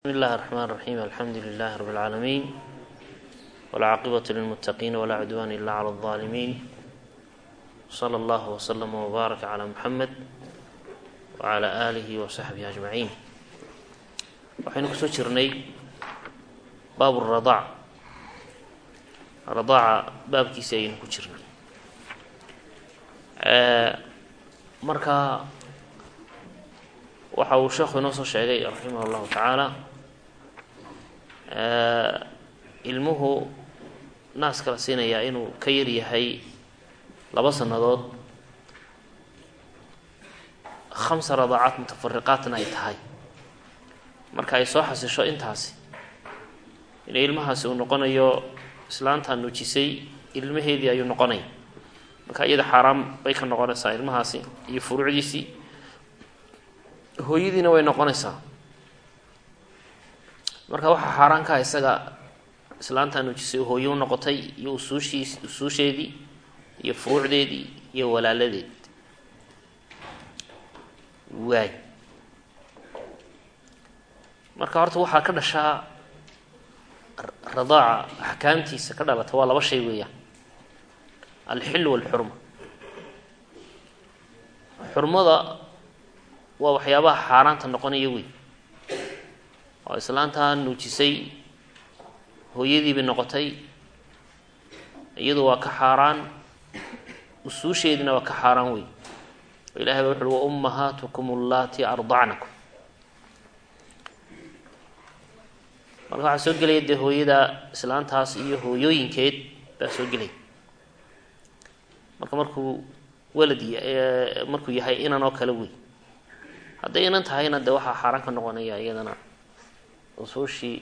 بسم الله الرحمن الرحيم الحمد لله رب العالمين والعاقبة للمتقين ولا عدوان إلا على الظالمين صلى الله وسلم وبارك على محمد وعلى آله وصحبه أجمعين waxaynu kusoo jirnay baab الradاع radaaca baabkiisi ayaynu ku jirnay marka waxa uu sheekhu inoo soo sheegay raximah اllahu tacaala ilmuhu naaska la siinayaa inuu ka yar yahay laba sannadood. Khamsa radaacaat mutafariqaatna ay tahay. Marka ay soo xasisho intaasi inay ilmahaasi uu noqonayo islaantaa nuujisay ilmaheedii ayuu noqonaya marka iyada xaaraam bay ka noqonaysaa ilmahaasi iyo furuucdiisii. Hooyadiina way noqonaysaa marka waxaa xaaraan kaha isaga islaantaa nuujisay hooyo u noqotay iyo usuushiis usuusheedii iyo furuucdeedii iyo walaaladeed waay. Marka horta waxaa ka dhashaa radaaca axkaamtiisa ka dhalata waa laba shay weeyaan. Alxil walxurma. Xurmada waa waxyaabaha xaaraanta noqonaya wey oo islaantaa nuujisay. Hooyadiibay noqotay. Iyadu waa ka xaaraan. Usuusheediina waa ka xaaraan wey oo ilahay baa wuxu uhi wa ummahaatukum allaati ardacnakum marka waxaa soo gelaya dee hooyada islaantaas iyo hooyooyinkeed baa soo gelaya. Marka markuu walad markuu yahay inan oo kale wey hadday inan tahayna dee waxaa xaaraan ka noqonaya iyadana usuushii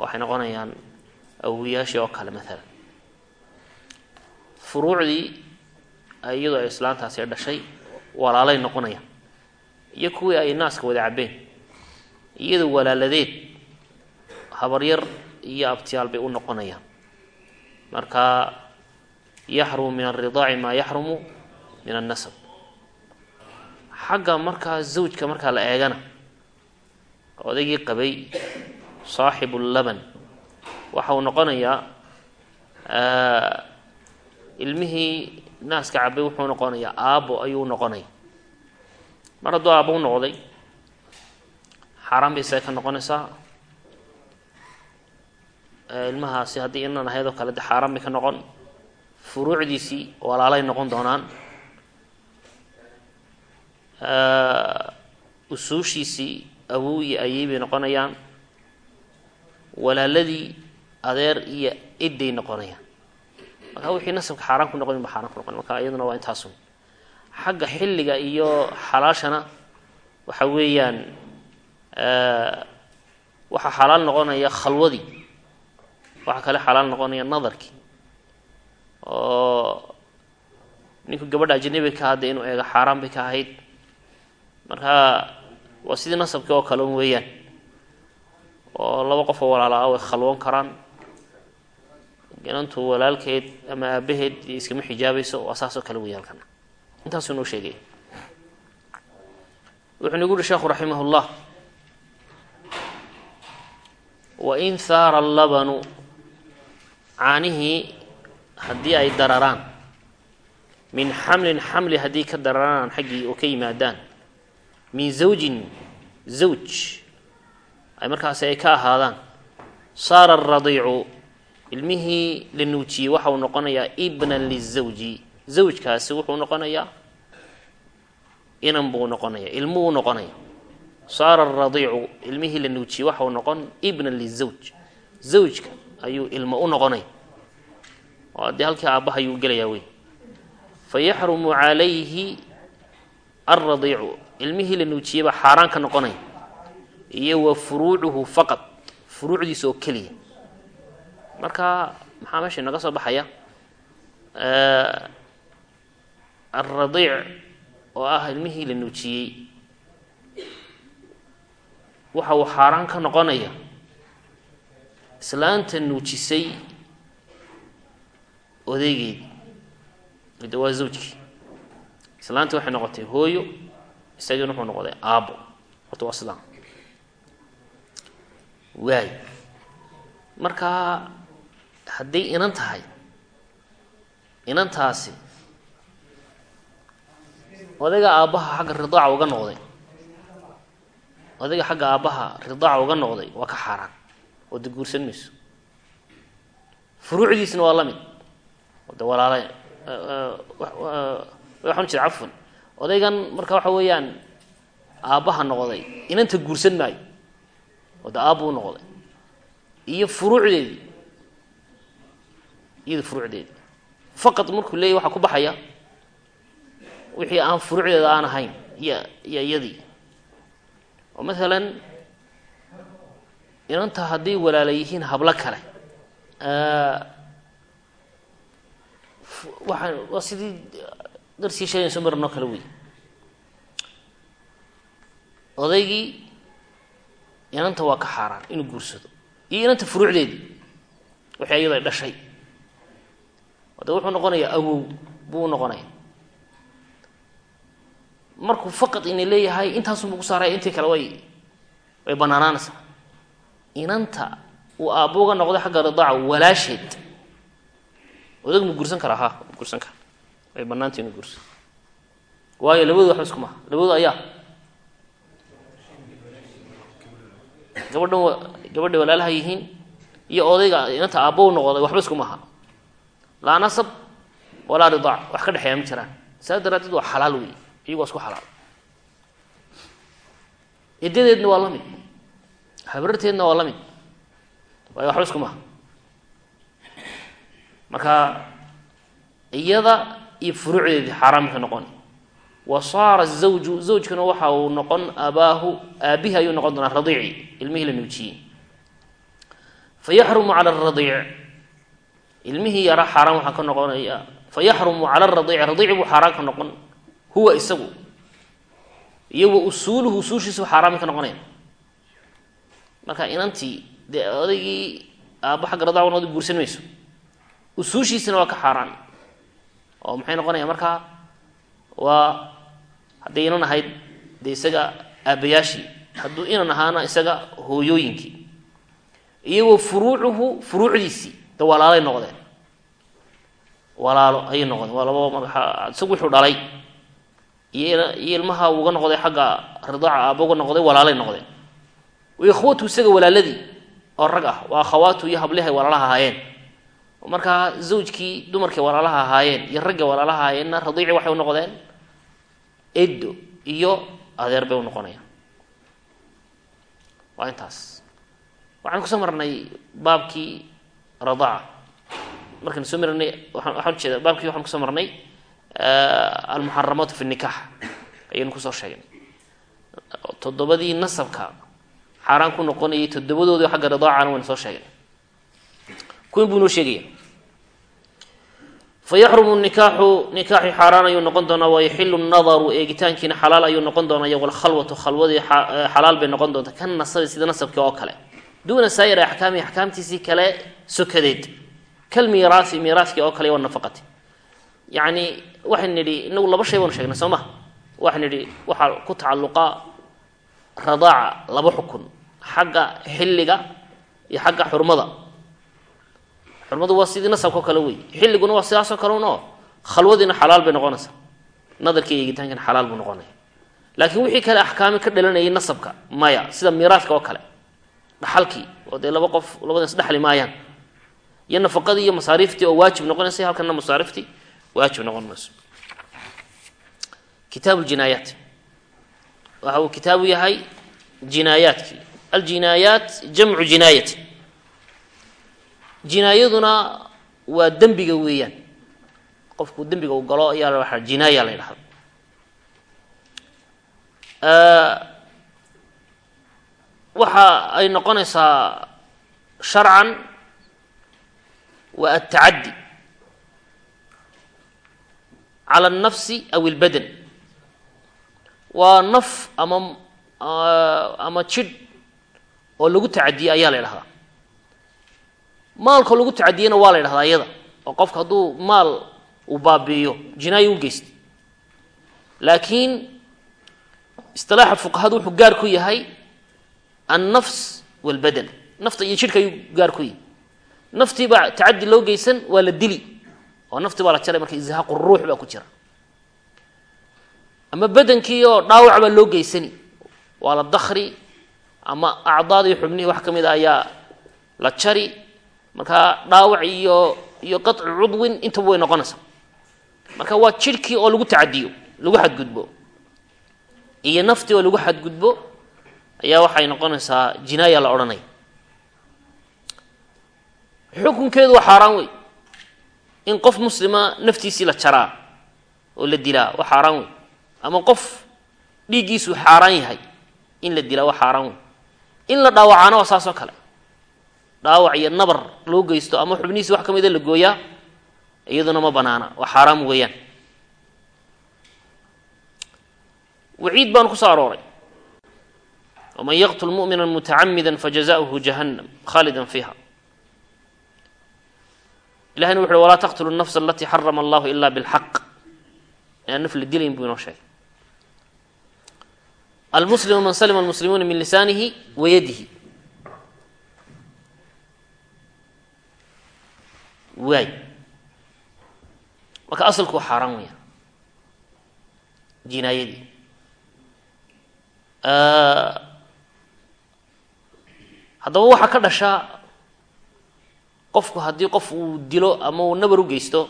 waxay noqonayaan awiyaashii oo kale maalan furuucdii iyadoo ay islaantaasi dhashay walaalay noqonayaan. Iyo kuwii ay naaska wada cabbeen iyadu walaaladeed habaryar iyo abtiyaal bay u noqonayaan. Marka yaxrumu min alridaaci maa yaxrumu min annasab. Xagga markaa zawjka markaa la eegana odaygii qabay saaxibu laban. Waxa uu noqonayaa ilmihii naaska cabay wuxuu noqonayaa aabbo ayuu noqonaya mar hadduu aabbo u noqday xaaraan bay isaga ka noqonaysaa. Ilmahaasi haddii inan ahayd oo kale de xaaraan bay ka noqon. Furuucdiisii walaalay noqon doonaan. Usuushiisii awow iyo ayey bay noqonayaan. Walaaladii adeer iyo idday noqonayaan. Marka wixii nasabka xaaraan ku noqon ba xaaraan ku noqon. Marka iyaduna waa intaasun xagga xilliga iyo xalaashana waxa weeyaan waxaa xalaal noqonaya khalwadii. Waxaa kale xalaal noqonaya nadarkii. Oo ninku gabadha ajnabi ka hadda inuu eego xaaraan bay ka ahayd. Marka waa sidii nasabkii oo kale un weeyaan. Oo laba qof oo walaala ah way khalwoon karaan. Inantu walaalkeed ama aabaheed iskama xijaabayso waa saas oo kale weya halkana intaasuu noo sheegay. Wuxuu nagu uhi sheekhu raximah llah wain haara allabanu caanihii haddii ay dararaan min xamlin xamli haddii ka dararaan xaggii oo ka yimaadaan min zawjin zawj. Ay markaasi ay ka ahaadaan. Saara aradiicu ilmihii la nuujiyey waxa uu noqonayaa ibnan lizawji. Zawjkaasi wuxuu noqonayaa inan buu noqonaya ilmuuu noqonaya saara aradiicu ilmihii la nuujiyey waxa uu noqon ibnan lizawj. Zawjka ayuu ilmo u noqonaya oo haddii halkii aabbaha ayuu gelayaa wey fa calayhi alradiicu ilmihii la nuujiyey baa xaaraan ka noqonaya iyo wa furuucuhu faqad furuucdiisa oo keliya. Marka maxaa meesha inaga soo baxaya? Alradiic oo ah ilmihii la nuujiyey waxa uu xaaraan ka noqonaya islaanta nuujisay odeygeedii de waa zawjkii. Islaantii waxay noqotay hooyo isagiina wuxuu noqday aabbo. Horta waa sidaa waay markaa hadday inan tahay inantaasi odayga aabbaha xagga ridaaca uga noqday odayga xagga aabbaha ridaaca uga noqday waa ka xaaraan oo de guursan mayso. Furuucdiisna waa la mid. De walaala waxaan jira cafwan odaygan marka waxa weeyaan aabbaha noqday inanta guursan maayo oo de aabba u noqday. Iyo furuucdeedii iyada furuucdeedii faqad markuu leeyahy waxaa ku baxaya wixii aan furuucdeeda aan ahayn iyo iyo iyadii oo maalan inanta hadday walaala yihiin hablo kale waxaan waa sidii soo maranoo kale wey odaygii inanta waa ka xaaraan inuu guursado. Iyo inanta furuucdeedii wixii iyado ay dhashay. De wuxuu noqonayaa awow buu noqonaya. Markuu faqad ina leeyahay intaasunbuu ku saaraya intii kale way way banaanaanaysaa. Inanta uu aabbo noqday xagga ridaaca walaasheed. Odag ma guursan karaa ha ma guursan kara way banaanta inuu guursan waayo labadu waxba isku maha labadu ayaa. Gabadhan gabadhay walaalaha yihiin iyo odayga inanta aabbo u noqday waxba isku maha laa nasab walaa ridaac wax ka dhexeeya ma jiraan. Saas daraaddeed waa xalaal wey iyagu waa isku xalaal. Iddadeedna waa la mid. Habararteedna waa la waayo waxba isku maha marka iyada iyo furuucdeedii xaaraamka noqon. Wa saara zawju zawjkuna waxa uu noqon abaahu aabihi ayuu noqon doonaa radiici ilmihii la nuujiyey. Fayaxrumu cala aradiic ilmihii yaraa xaaraan waxaa ka noqonaya fayaxrumu cala aradiici radiici buu xaaraan ka noqon huwa isagu. Iyo wa usuuluhu usuushiisuu xaaraami ka noqonaya marka inantii dee odaygii aabba xagga radaa wanoodi guursan mayso usuushiisina waa ka xaaraan oo maxay noqonaya markaa waa hadday inan ahayd dee isaga aabbayaashii hadduu inan ahaana isaga hooyooyinkii. Wa furuucuhu furuucdiisii de walaalay noqdeen. Walaalo ayay noqdeen. Waa laba marka isagu wuxuu dhalay. Iyo iyo ilmaha uga noqday xagga ridaaca aabba uga noqday walaalay noqdeen. Wa ikhwatu isaga walaaladii oo rag ah waa akhawaatu iyo hablihay walaalaha ahaayeen markaa zawjkii dumarkay walaalaha ahaayeen iyo raggay walaalaha ahaayeenna radiici waxay u noqdeen eddo iyo adeer bay u noqonayaan. Waa intaas. Waxaan ku soo marnay baabkii radaaca markaan soo marnay waaan waxaan ujeeda baabkii waxaan ku soo marnay almuxaramaatu fi nikax ayaynu ku soo sheegnay. Toddobadii nasabka xaaraan ku noqonayay toddobadoodii xagga ridaacana waynu soo sheegnay. Kuwin buu inoo sheegaya fayaxrumu nikaaxu nikaaxi xaaraan ayuu noqon doonaa wayaxilu nadaru eegitaankiina xalaal ayuu noqon doonaa walkhalwatu khalwadii xalaal bay noqon doontaa kan nasabi sida nasabkii oo kale duuna saa'ir axkaami axkaamtiisii kale sokadeed kal miiraasi miiraaskii oo kale wanafaqati yacni waxayn nidhi inagu laba shay baanu sheegnay soo ma waxaan nidhi waxaa ku tacalluqa radaaca laba xukun xagga xilliga iyo xagga xurmada xurmadu waa sidii nasabka o kale wey xilliguna waa sidaasoo kale un oo khalwadiina xalaal bay noqonaysaa. Nadarkii eegitaankina xalaal buu noqonaya. Laakiin wixii kale axkaami ka dhalanayay nasabka maya sida miiraaska oo kale dhaxalkii oo dee laba qof labadaas dhexli maayaan. Iyo nafaqadii iyo masaariiftii oo waajib noqonaysa halkana masaariiftii waajib noqon mayso. Kitaabu ljinaayaat waxa uu kitaabu yahay jinaayaadkii aljinaayaat jamcu jinaayati jinaayaduna waa dembiga weeyaan. Qofku dembiga uu galo ayaa jinaaya la ydhahda waxa ay noqonaysaa sharcan waa altacaddi cala alnafsi aw ilbadan waa naf ama ama jidh oo lagu tacadiyey ayaa la ydhahdaa maalka lagu tacadiyena waa la ydhahdaa iyada oo qofka hadduu maal uu baabi'iyo jinaayo u geysta laakiin istilaaxa fuqahadu wuxuu gaar ku yahay annafs walbadan. Nafta iyo jidhka ayuu gaar ku yihi naftii baa tacadi loo geysan waa la dili. Oo naftii baa la jaray marka ishaaqu ruux baa ku jira. Ama badankii oo dhaawac baa loo geysani. Waa la dakri ama acdaadii xubnihii wax ka mid a ayaa la jari markaa dhaawac iyo iyo qaطcu cudwin intaba way noqonaysaa marka waa jidhkii oo lagu tacadiyo lagu xadgudbo. Iyo naftii oo lagu xadgudbo ayaa waxay noqonaysaa jinaaya la odhanaya xukunkeedu waa xaaraan wey in qof muslima naftiisii la jaraa oo la dilaa waa xaaraan wey ama qof dhiiggiisu xaaraan yahay in la dilaa waa xaaraan wey in la dhaawacaana waa saas oo kale dhaawac iyo nabar loo geysto ama xubnihiisi wax ka mida la gooyaa iyaduna ma banaana. Waa xaaraam weeyaan. Waciid baanu ku soo arooray. Waman yaqtul mu'mina mutacamida fajazauhu jahannam khaalida fiiha. Ilahayna wuxu uhi walaa taqtulu nafsa alatii xarama allahu ila bilxaq. Inaan naf la dilayn buu inoo sheegay. Almuslimu man salima almuslimuuna min lisaanihi wa waay marka asalku xaaraan weeyaan. Jinaayadii. Haddaba waxaa ka dhashaa qofku haddii qof uu dilo ama uu nabar u geysto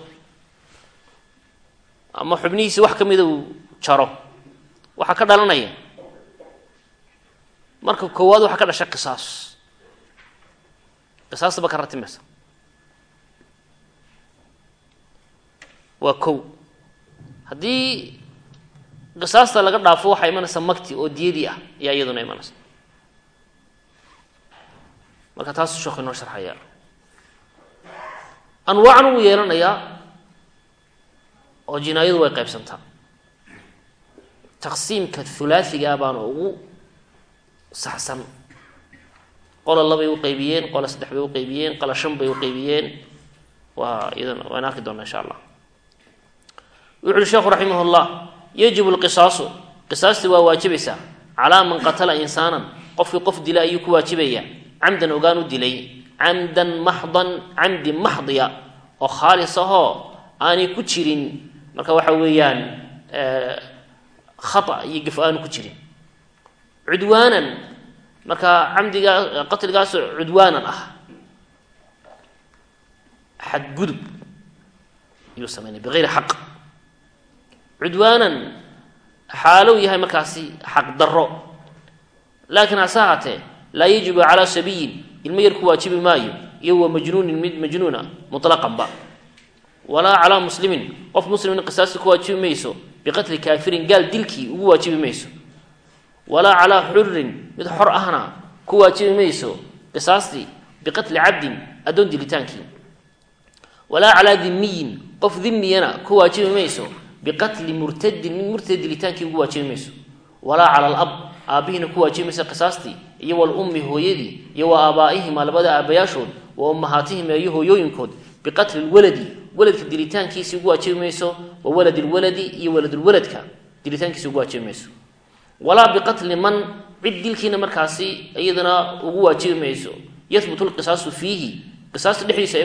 ama xubnihiisi wax ka mida uu jaro waxaa ka dhalanaya. Marka koowaad waxaa ka dhasha qisaas. Qisaasta ba ka ratimaysa waa kow. Haddii qisaasta laga dhaafo waxaa imanaysa magti oo diyadii ah ayaa iyaduna imanaysa. Marka taasuu sheekhu inoo sharxaya. Anwaacan uu yeelanayaa oo jinaayadu way qaybsantaa. Taqsiimka hulaasigaa baana ugu saxsan. Qola labay u qaybiyeen qola saddex bay u qaybiyeen qola shan bay u qaybiyeen. Waa iyadana waan arki doonaa insha allah wuxu uhi sheekhu raximah llah yajibu lqisaasu qisaastii waa waajibaysaa calaa man qatala insaanan qofkii qof dila ayuu ku waajibaya camdan ogaan u dilay. Camdan maxdan camdi maxdiya oo khaalis ahoo aanay ku jirin. Marka waxa weeyaan khata iyo gaf aanu ku jirin. Cudwaanan marka camdigaa qatligaasoo cudwaanan ah xadgudub ayuu sameynay bigayri xaq cudwaanan xaalow yahay markaasi xaq daro laakiin hase ahaatee laa yajibu calaa sabiyin ilmo yar ku waajibi maayo iyo wa majnuunin mid majnuuna mutlaqanba walaa calaa muslimin qof muslimin qisaasti ku waajibi mayso biqatli kaafirin gaal dilkii ugu waajibi mayso. Walaa calaa xurin mid xor ahna ku waajibi mayso qisaastii biqatli cabdin addoon dilitaankii. Walaa calaa dimiyin qof dimiyana ku waajibi mayso biqatli murtadin mid murtad dilitaankii ugu waajibi mayso walaa cala alab aabbihiina ku waajibi maysa qisaastii iyo walummi hooyadii iyo wa aabaa'ihima labada aabayaashood wa ummahaatihima iyo hooyooyinkood biqatli lwaladi waladka dilitaankiisi ugu waajibi mayso wa walad lwaladi iyo waladulwaladka dilitaankiisi ugu waajibi mayso walaa biqatli man cid dilkiina markaasi iyadana ugu waajibi mayso yahbutu lqisaasu fiihi qisaasta dhexdiisa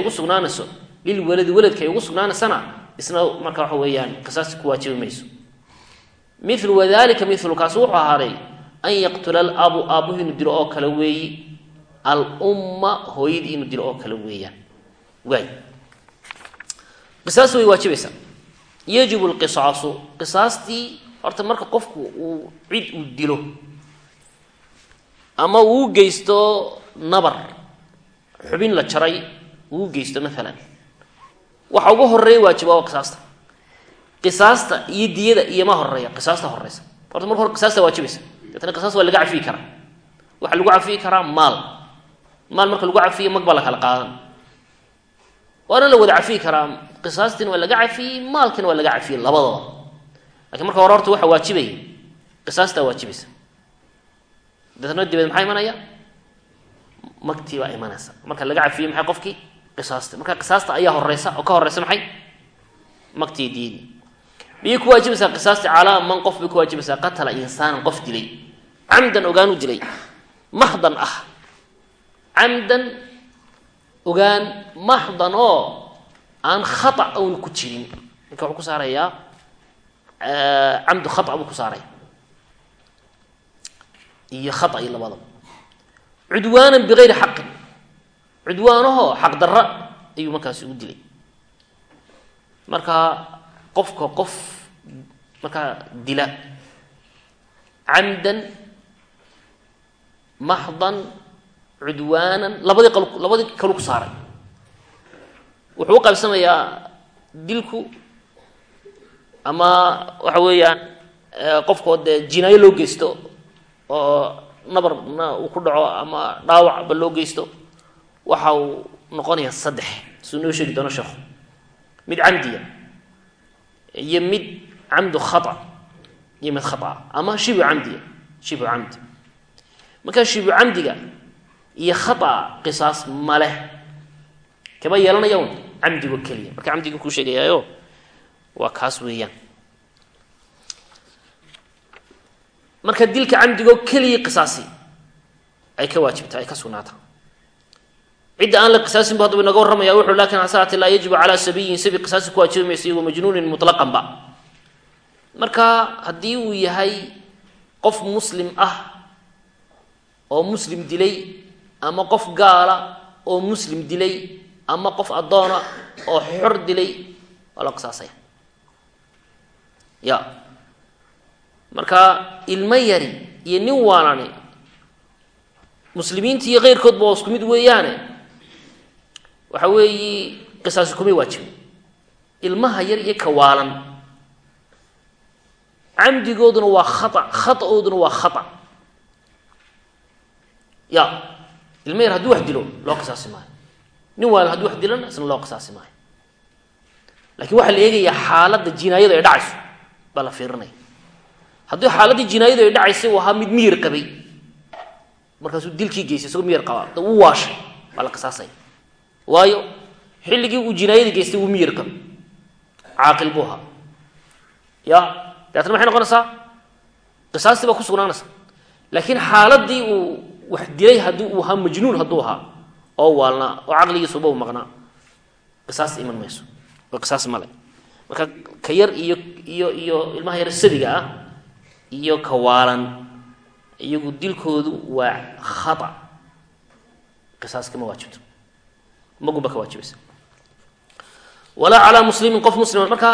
isna marka waxa weeyaan qisaasti ku waajibi mayso. Milu wadalika milu wuxuu ahaaday an yaqtula alabu aabuhu inuu dilo oo kale weeyi alumma hooyadii inuu dilo oo kale weeyaan. Waay. Qisaas way waajibaysaa yajibu lqisaasu qisaastii horta marka qofku uu cid uu dilo ama uu geysto nabar xubin la jaray uu geysto maalan waxa ugu horreeya waajiba waa qisaasta. Qisaasta iyo diyada iyoma horreeya qisaasta horeysa horta marka hore qisaasta waajibaysa deetna qisaas waa laga cafiyi karaa. Waxaa lagu cafiyi karaa maal. Maal marka lagu cafiyo mag la kala qaadan. Waana la wada cafiyi karaa. Qisaastiina waa laga cafiyey maalkiina waa laga cafiyey labadaba. Lakiin marka hore horta waxa waajibaya qisaastaa waajibaysa deetna dibeed maxaa imanaya? Magtii baa imanaysa. Marka laga cafiyey maxay qofkii qisaasta. Marka qisaasta ayaa horeysa oo ka horeysa maxay? Magtii diyadii miyay ku waajibaysaa qisaasti? Calaa man qof bay ku waajibaysaa. Qatala insaanan qof dilay. Camdan ogaanu dilay. Maxdan ah. Camdan ogaan maxdan oo aan khata own ku jirin. Marka wuxuu ku saarayaa camdu khata buu ku saaraya iyo khata iyo labadaba. Cudwaanan bigayri xaqin cudwaanahoo xaq darra ayuu markaasi u dilay. Marka qofka qof markaa dila camdan maxdan cudwaanan labadii qal labadii kalu ku saaray. Wuxuu u qaybsamayaa dilku ama waxa weeyaan qofkoo dee jinaayo loo geysto oo nabarna uu ku dhaco ama dhaawacba loo geysto waxa uu noqonayaa saddex. Suu noo sheegi doono sheekhu. Mid camdiya iyo mid camdu khata iyo mid khata. Ama shibu camdiya shibu camdi. Markaa shibu camdiga iyo khata qisaas ma leh. Kama yeelanaya un camdigo keliya. Marka camdiga kuu sheegayaayo waa kaas weeyaan. Marka dilka camdigoo keliya qisaasi ay ka waajibta ay ka sugnaata cidda aan la qisaasin bu haddaba inaga warramaya wuxu laakiin hasaate laa yajibu calaa sabiyin sabi qisaasi ku waajibi mayso iyagoo majnuunin mutlaqan ba marka haddii uu yahay qof muslim ah oo muslim dilay ama qof gaala oo muslim dilay ama qof addoona oo xor dilay waa loo qisaasaya. Ya. Marka ilmo yari iyo nin waalani muslimiinta iyo keyrkoodba waa isku mid weeyaane waxa weeyi qisaasi kumay waajibin ilmaha yar iyo ka waalan. Camdigooduna waa khata khataooduna waa khata. Ya ilmo yar hadduu wax dilo loo qisaasi maayo. Nin waalan hadduu wax dilana isna loo qisaasi maayo. Lakiin waxaa la eegayaa xaaladda jinaayada ay dhacayso baa la fiirinaya. Haddii xaaladdii jinaayadu ay dhacaysay ahaa mid miyir qabay. Markaasuu dilkii geystay isagoo miyir qabaa da uu waashay baa la qisaasaya waayo xilligii uu jinaayadii geystay wuu miyir qabay caaqil buu ahaa. Ya dabeetna maxay noqonaysaa? Qisaastii baa ku sugnaanaysa. Laakiin xaaladii uu wax dilay haddii uu ahaa majnuun hadduu ahaa oo waalnaa oo caqligiisuba u maqnaa. Qisaas iman mayso. Oo qisaas male marka ka yar iyo iyo iyo ilmaha yar sabiga ah iyo kawaalan iyagu dilkoodu waa khata. Qisaas kama waajibto magunba ka waajibaysa walaa calaa muslimin qof muslima marka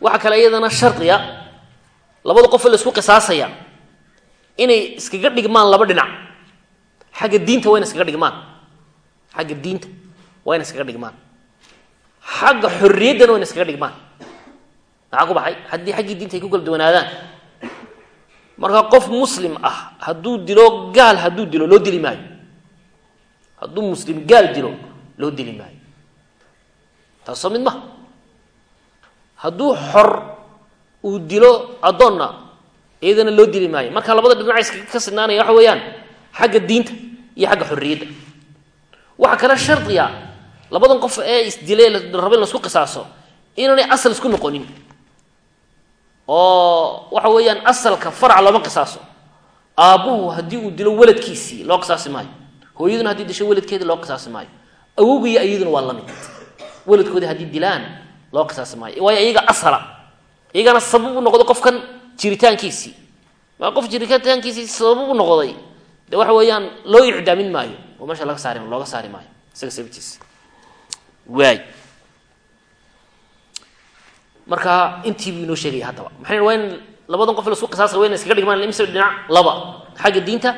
waxaa kale iyadana shardiya labada qof la isku qisaasaya inay iskaga dhigmaan laba dhinac. Xagga diinta waa iskaga dhigmaan. Xagga diinta waa iskaga dhigmaan. Xagga xorriyaddana waa iskaga dhigmaan. Maxaa ku baxay? Haddii xaggii diinta ay ku kala duwanaadaan. Marka qof muslim ah hadduu dilo gaal hadduu dilo loo dili maayo. Hadduu muslim gaal dilo loo dili maayo. Taas soo mid maha hadduu xor uu dilo addoonna iyadana loo dili maayo. Marka labada dhinac iskaga ka sidnaanaya waxa weeyaan xagga diinta iyo xagga xorriyadda. Waxaa kale shardiya labadan qof ee isdilay raba in lasku qisaaso inaanay asal isku noqonin. Oo waxa weeyaan asalka faraca looma qisaaso. Aabbuhu haddii uu dilo weladkiisii loo qisaasi maayo. Hooyaduna haddii disho weladkeedii loo qisaasi maayo awowgiiyo iyaduna waa la mid weladkoodii haddii dilaan loo qisaasi maayo. Waayo iyaga asala iyagana sabab u noqday qofkan jiritaankiisii maa qof jiritaankiisii sabab u noqday. De waxa weeyaan loo icdaamin maayo. Oo meesha laga saari looga saari maayo. Isaga sababtiisa. Waay. Marka intii buu inoo sheegaya haddaba. Maxay waa labadan qof lasku qisaasa wa ina iskaga dhigmaan imse dhinac laba. Xagga diinta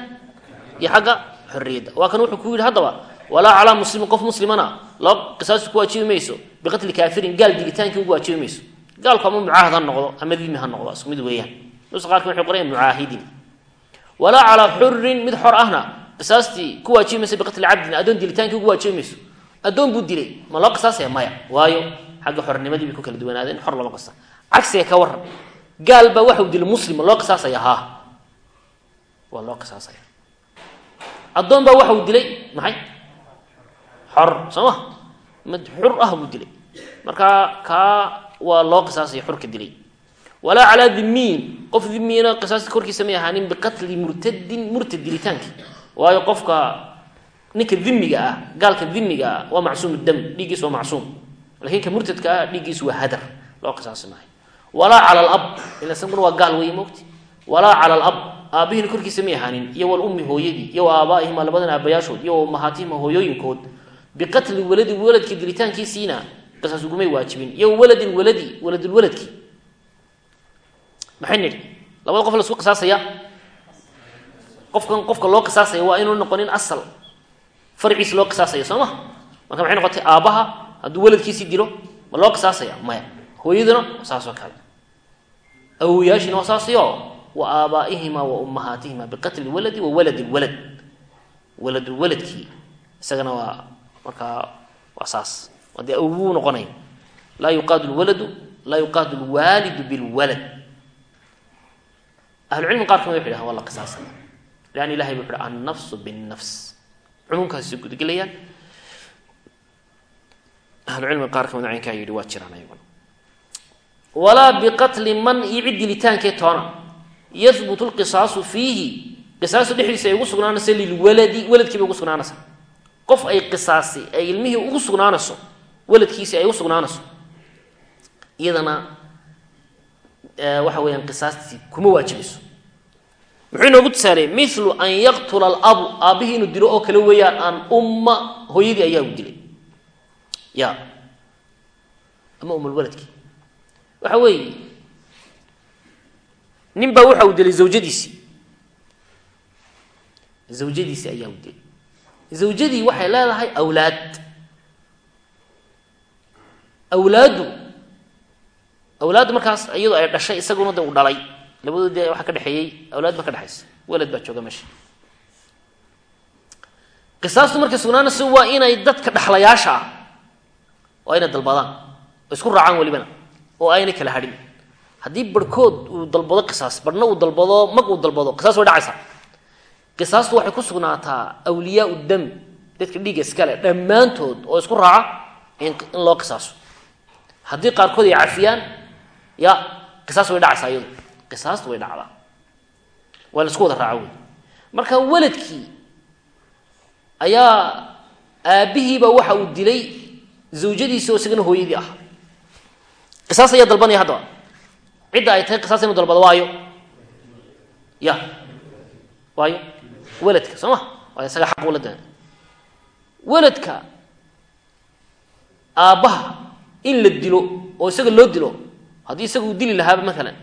iyo xagga xorriyadda. Waa kan wuxuu ku yidhi haddaba walaa calaa muslimin qof muslimana laba qisaasi ku waajibi mayso biqatli kaafirin gaal dilitaankii ugu waajibi mayso gaalku ama mucaahad ha noqdo ama dimi ha noqdo isku mid weeyaan nusa qaarka waxay qorayaan mucaahidin walaa calaa xurin mid xor ahna qisaastii ku waajibi mayso biqatli cabdin addoon dilitaankii ugu waajibi mayso addoon buu dilay ma loo qisaasaya maya waayo xagga xornimadii bay ku kala duwanaadeen xor lama qisa cagsiga ka waran gaal baa waxau dilay muslim ma loo qisaasaya haa waa loo qisaasaya addoon baa waxau dilay maxay xor soo ma? Mid xur ah buu dilay. Marka kaa waa loo qisaasaya xurka dilay. Walaa calaa dhimiin qof dhimiina qisaasta korkiisa may ahaanin biqatli murtadin murtad dilitaankii waayo qofka ninka dimiga ah gaalka dimiga ah waa macsuum dam dhiiggiis waa macsuum. Lakin ka murtadka ah dhiiggiisu waa hadar. Loo qisaasi maayo walaa cala alab ila isaguna waa gaal wey mogti walaa cala alab aabbihiina korkiisa may ahaanin. Iyo walummi hooyadii iyo wa aabaa'ihima labadan aabayaashood iyo wa hooyooyinkood biqatli waladi waladkii dilitaankiisiina qisaas ugumay waajibin. Iyo waladi waladulwaladki maxay nidhi? Labada qof la isku qisaasaya? Qofkan qofka loo qisaasaya waa inuu noqonin asal. Farciisa loo qisaasaya soo ma? Marka maxay noqotay? Aabbaha hadduu waladkiisii dilo ma loo qisaasaya? Maya hooyaduna saasoo kale. Awoyaashiina waa saasiyo wa aabaa'ihima wa ummahaatihima biqatli waladi wa waladi lwalad waladulwaladkii isagana waa markaa waa saas. Dee awbuu noqonaya laa yuqaadu lwaladu laa yuqaadu lwaalidu bilwalad. Ahlucilmi qaar ka mid waxay dhahan waa la ilahay wuxu uhi annafsu binnafs. Cumuumkaasi gudgelayaan ahlucilmi qaar ka mid yidhi waa jiraan ayaguna. Walaa biqatli man iyo cid dilitaankee toona. Yahbutu lqisaasu fiihi. Qisaasu dhexdiisa ay ugu sugnaanayso lilwaladi waladkii bay ugu sugnaanaysa qof ay qisaasi ay ilmihii ugu sugnaanayso waladkiisi ay ugu sugnaanayso iyadana waxa weeyaan qisaastii kuma waajibayso muxuu inoogu tusaaleeyey milu an yaqtula alabu aabbihii inuu dilo oo kale weeyaan an umma hooyadii ayaa u dilay. Ya. Ama umulwaladkii waxa weeye nin baa waxa uu dilay zawjadiisii. Zawjadiisii ayaa u dilay zawjadii waxay leedahay awlaad. Awlaaddu awlaaddu markaas iyadoo ay dhashay isaguna de uu dhalay. Labadood dee waxaa ka dhexeeyey awlaad ba ka dhexaysa. Walad baa jooga meesha. Qisaastu markay sugnaanayso waa inay dadka dhexlayaasha ah waa inay dalbadaan oo isku raacaan welibana oo aynay kala hadhin. Haddii barhkood uu dalbado qisaas barhna uu dalbado mag uu dalbado qisaas way dhacaysaa qisaastu waxay ku sugnaataa awliyaau dam dadka dhiigga iskale dhammaantood oo isku raaca in loo qisaaso. Haddii qaarkood ay cafiyaan ya qisaas way dhacaysaa iyadu. Qisaastu way dhacdaa. Waa la isku wada raaca wey marka weladkii ayaa aabbihiiba waxa uu dilay zawjadiisi oo isagana hooyadii ah qisaas ayaa dalbanaya haddaba cidda ay tahay qisaas inu dalbado waayo? Ya. Waayo weladka soo ma? Waayo isaga xaq ula da weladka aabbaha in la dilo oo isaga loo dilo haddii isaga uu dili lahaaba maalan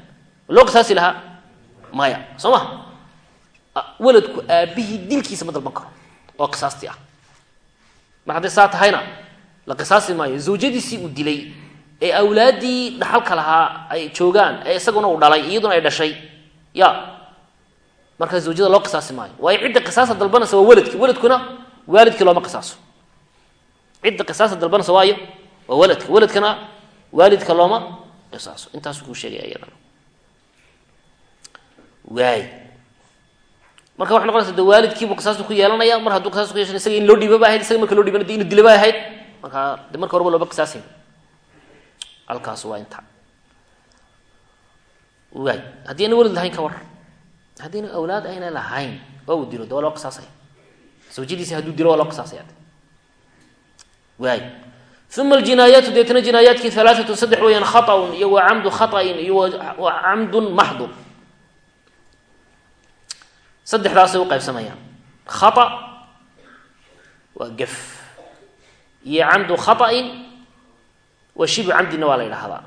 loo qisaasi lahaa? Maya soo ma? Weladku aabbihii dilkiisa ma dalban karo. Oo qisaastii ah. Mar hadday saa tahayna la qisaasi maayo. Zawjadiisii uu dilay ee awlaaddii dhaxalka lahaa ay joogaan ee isaguna uu dhalay iyaduna ay dhashay. Ya markaa zawjada loo qisaasi maayo. Waayo cidda qisaasa dalbanaysa waa weladki weladkuna waalidkii looma qisaaso. Cidda qisaasa dalbanaysa waayo waa weladka weladkana waalidka looma qisaaso. Intaasuu kuu sheegaya iyadana waay marka waxay noqonaysa de waalidkiibuu qisaastu ku yeelanaya. Mar hadduu qisaas ku yeeshan isaga in loo dhiiba ba ahayd isaga marka loo dhiibana de inu dila ahayd. Markaa de marka horeba looba qisaasayn halkaas waa inta waay haddii ayna welad lahayn ka war haddiina awlaad ayna lahayn oo uu dilo de waa loo qisaasaya awjadiisi hadduu dilo waa loo qisaasaya waay uma aljinaayaatu deetna jinaayaadkii alaaatu saddex weyaan khaun iyo wa camdu iyo wa maxdu saddexdaasay uqaybsamayaan kaa waa gef iyo camdu khain wa shibu camdina waa la ydhahdaa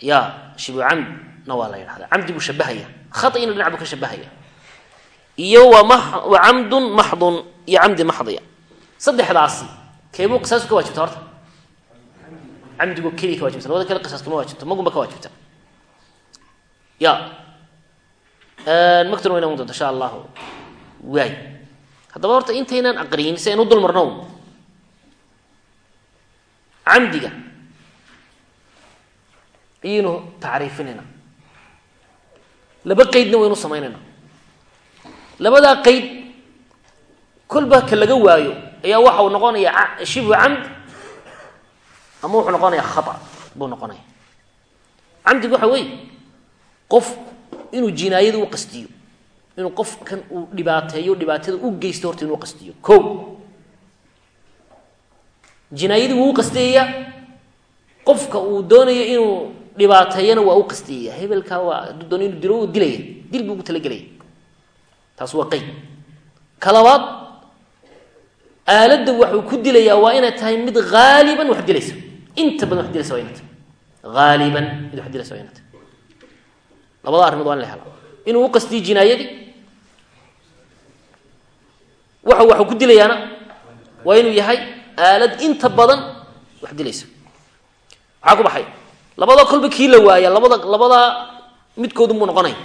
ya shibu camdna waa la ydhahdaa camdi buu shabahaya khaطina dhinac buu ka shabahaya iyo wa wa camdun maxdun iyo camdi maxdiya saddexdaasi keebuu qisaasu ka waajibta horta. Camdigu keliya ka wajibta labada kale qisaas kama waajibto magunba ka waajibta. Ya. Magtuna wayna doonta insha allahu waay. Haddaba horta intaynaan aqriyin si aynu dul camdiga. Ayaynu tacriifinayna laba qeydna waynu samaynayna labadaa qeyd kolba ka laga waayo ayaa waxa uu noqonaya shibu camd ama wuxuu noqonaya khata buu noqonaya. Camdigu waxa weeye qof inuu jinaayada u qastiyo inuu qofkan uu dhibaateeyo dhibaatada u geysto horta inuu qastiyo. Ko jinaayadii wuu u qasteeyaa qofka uu doonayo inuu dhibaateeyana waa u qasteeya hebelkaa waa doono inuu dilo dilaya dil buu ugu talagelaya taas waa qeyd ka labaad aaladda waxuu ku dilayaa waa inay tahay mid haaliban wax dilaysa. Inta badan wax dilaysa waa inay tahay. Haaliban mid wax dilaysa waa inay tahay. Labada arrimood waa in la helaa. Inuu u qastiyo jinaayadii waxa waxuu ku dilayaana waa inuu yahay aalad inta badan wax dilaysa. Maxaa ku baxay labada kolba kii la waaya labada labadaa midkoodu muu noqonaya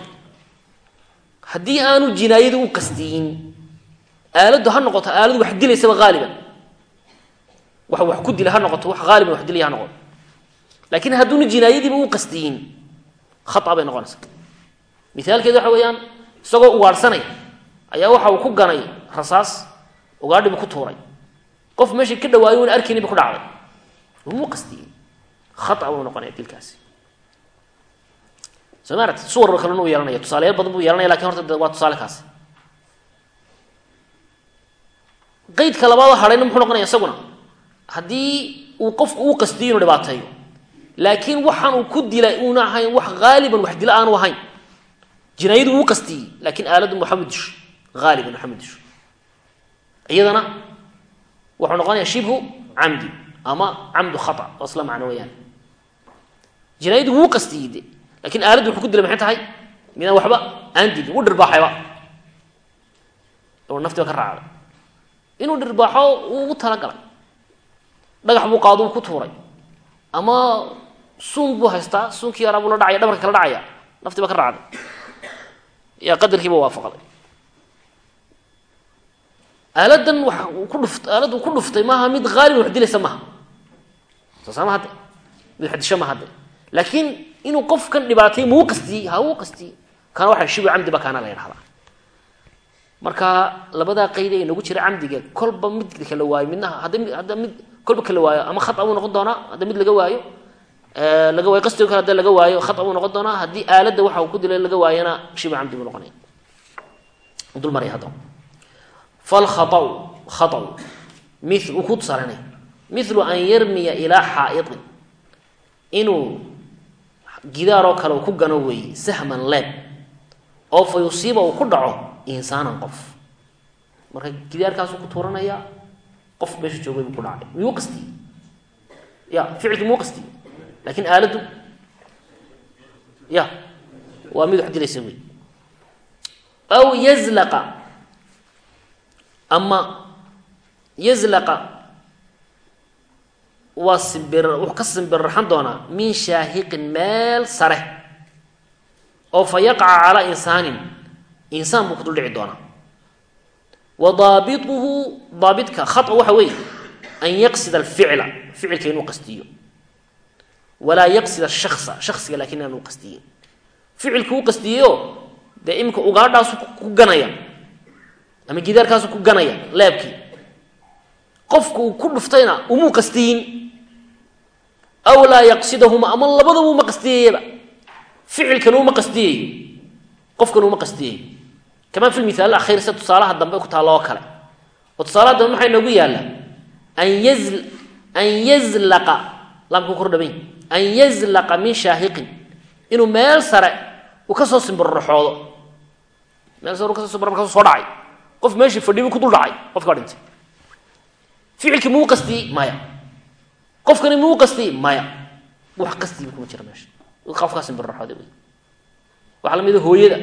haddii aanu jinaayadii u qastiyin aaladdu ha noqoto aaladu wax dilaysaba haaliban wax wax ku dila ha noqoto wax haaliban wax dilaya ha noqoto. Laakiin hadduuna jinaayadiiba u qastiyin khata bay noqonaysaa. Mithaalkeedu waxa weeyaan isagoo ugaadhsanaya ayaa waxa uu ku ganay rasaas ugaadhibu ku tuuray. Qof meesha ka dhawaayo una arkayniba ku dhacday. Umuu qastiyey khata buu noqonaya dilkaasi. Soo ma aragti suwar kalena uu yeelanaya tusaalayaal badan buu yeelanaya laakiin horta waa tusaale kaasi. Qeydka labaadoo hadhayna muxuu noqonaya isaguna haddii uu qofku uu qastiyo inuu dhibaateeyo laakiin waxaan uu ku dilay uuna ahayn wax haaliban wax dila aanu ahayn jinaayadu wuu qastiyey laakiin aaladu maxamed disho haaliban maxamed disho. Iyadana wuxuu noqonaya shibhu camdi ama camdu khata oo macno weyaan jinaayadu wuu qastiyey de laakiin aaladdu wuxuu ku dilay maxay tahay? Midaan waxba aan dilin wuu dhirbaaxayba. Naftiba ka raacday inuu dhirbaaxo uu ugu talagalay. Dhagax buu qaado uu ku tuuray. Ama suun buu haystaa suunkii yaraa buu la dhacaya dhabarka kala dhacaya. Naftiba ka raacday. Yaa qadarkiiba waafaqday. Aaladan waxa uu ku dhuft aaladdu ku dhuftay maaha mid haaliban wax dilaysa maaha. Soo saama hadde mid wax disho ma hadde laakiin inuu qofkan dhibaatay muu qastiyey ha uu qastiyey kana waxa shibu camdi kaana la yidhahdaa marka labadaa qayde ee nagu jira camdiga kolba mid kala waayo midnaha. Hadda hadda mid kolba kala waayo ama khata buu noqon doonaa hadda mid laga waayo. Laga waayo qastigo kale hadda laga waayo khata buu noqon doonaa. Haddii aaladda waxa uu ku dilay laga waayana shibu camdi buu noqonaya dul haddaba falkhatau khatau mil uu ku tusaalanay mithlu an yarmiya ilaa xaa'itin inuu gidaaroo kale uu ku gano weeye sahman leeb oo fa yusiiba uu ku dhaco insaanan qof. Marka gidaarkaasuu ku tuuranaya qof meesha joogay buu ku dhacay. Miyuu qastiyey ya ficilkii muu qastiyey laakiin aaladdu? Ya waa mid wax dilaysa wey aw yazlaqa ama yazlaqa waa simbir wuxuu ka simbirraxan doonaa min shaahiqin meel sare oo fa yaqaca calaa insaanin insaan buu ku dul dhici doonaa. Wa daabituhu daabitka khata waxa weeye an yaqsida alficla ficilka inuu qastiyo. Walaa yaqsida shaksa shaksiga laakiin inaanu qastiyin ficilku u qastiyeyo dee iminka ugaadhaasu ku ganaya ama gidaarkaasu ku ganaya leebkii qofku uu ku dhuftayna umuu qastiyin aw laa yaqsidahuma ama labadaba uma qastiyayaba ficilkan uma qastiyayo qofkan uma qastiyayo kamaa fi lmithaal akhir sida tusaalaha dambe ku taalla oo kale. Oo tusaalaha dambe maxaa inoogu yaalla? An yaz an yazlaqa laamka kordhamay an yazlaqa min shaahiqin. Inuu meel sare uu ka soo simbirraxoodo meel sare uu ka soo simbir markaasuu soo dhacay. Qof meeshii fadhibu ku dul dhacay. Qofkaa dhintay ficilkii muu qastiyey qofkani muu qastiyey maya. Wax qastiba kuma jira meesha. Qofkaa simbirraxooday wey waxaa lamida hooyada.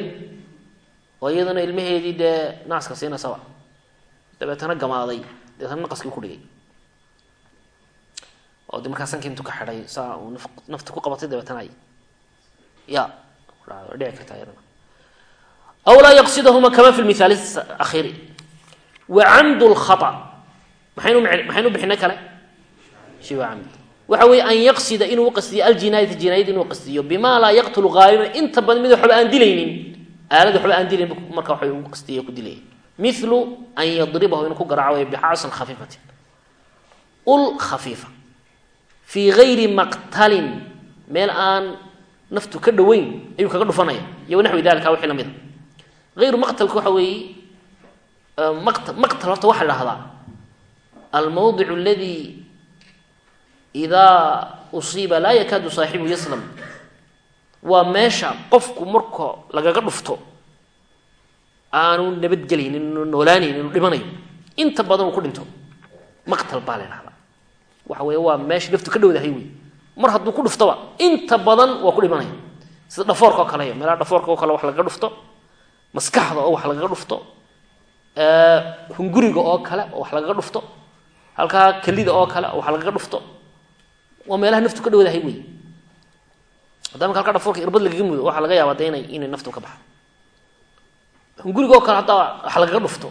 Oo iyadana ilmaheedii dee naaska siinasaba dabeetana gamaaday. Dabeetana naqaskii ku dhigay. Oo de markaa sankii intuu ka xidhay saa nafta ku qabatay dabeetana ya dhici kartaa iyadana. Aw laa yaqsidahuma kama fi lmithaal akhiri wa camdu lkhata maxaynu maxaynu bixinay kale waxa weeye an yaqsida inuu uqastiyo aljinaayata jinaayad inuu qastiyo bima laa yaqtulu haaliban inta badan mid waxba aan dilaynin aalada waxba aan dilayn marka waxa ugu qastiya ku dilaya milu an yadribahu inuu ku garaaco way bixaasan khafiifatin ul khafiifa fii gayri maqtalin meel aan naftu ka dhoweyn ayuu kaga dhufanaya iyo naxwi dalika wixii la mid a ayru maqtalka waxa weeye maq maqtal idaa usiiba laa yakaadu saaxibu yaslam waa meesha qofku marka lagaga dhufto aanu nabadgelaynin inu noolaanayn inu dhimanayo inta badan uu ku dhinto maqtal baa la ydhahdaa waxa weeye waa meesha naftu ka dhowdahay wey mar hadduu ku dhuftoba inta badan waa ku dhimanaya sida dhafoorka oo kale meelaha dhafoorka oo kale wax lagaga dhufto maskaxda oo wax lagaga dhufto hunguriga oo kale oo wax lagaga dhufto halkaa kelida oo kale oo wax lagaga dhufto waa meelaha naftu ka dhowdahay wey hadda marka halkaa dhafoorka irbad lagaga mudo waxaa laga yaabaa de inay naftu ka baxdo. Hunguriga oo kale haddaa wax lagaga dhufto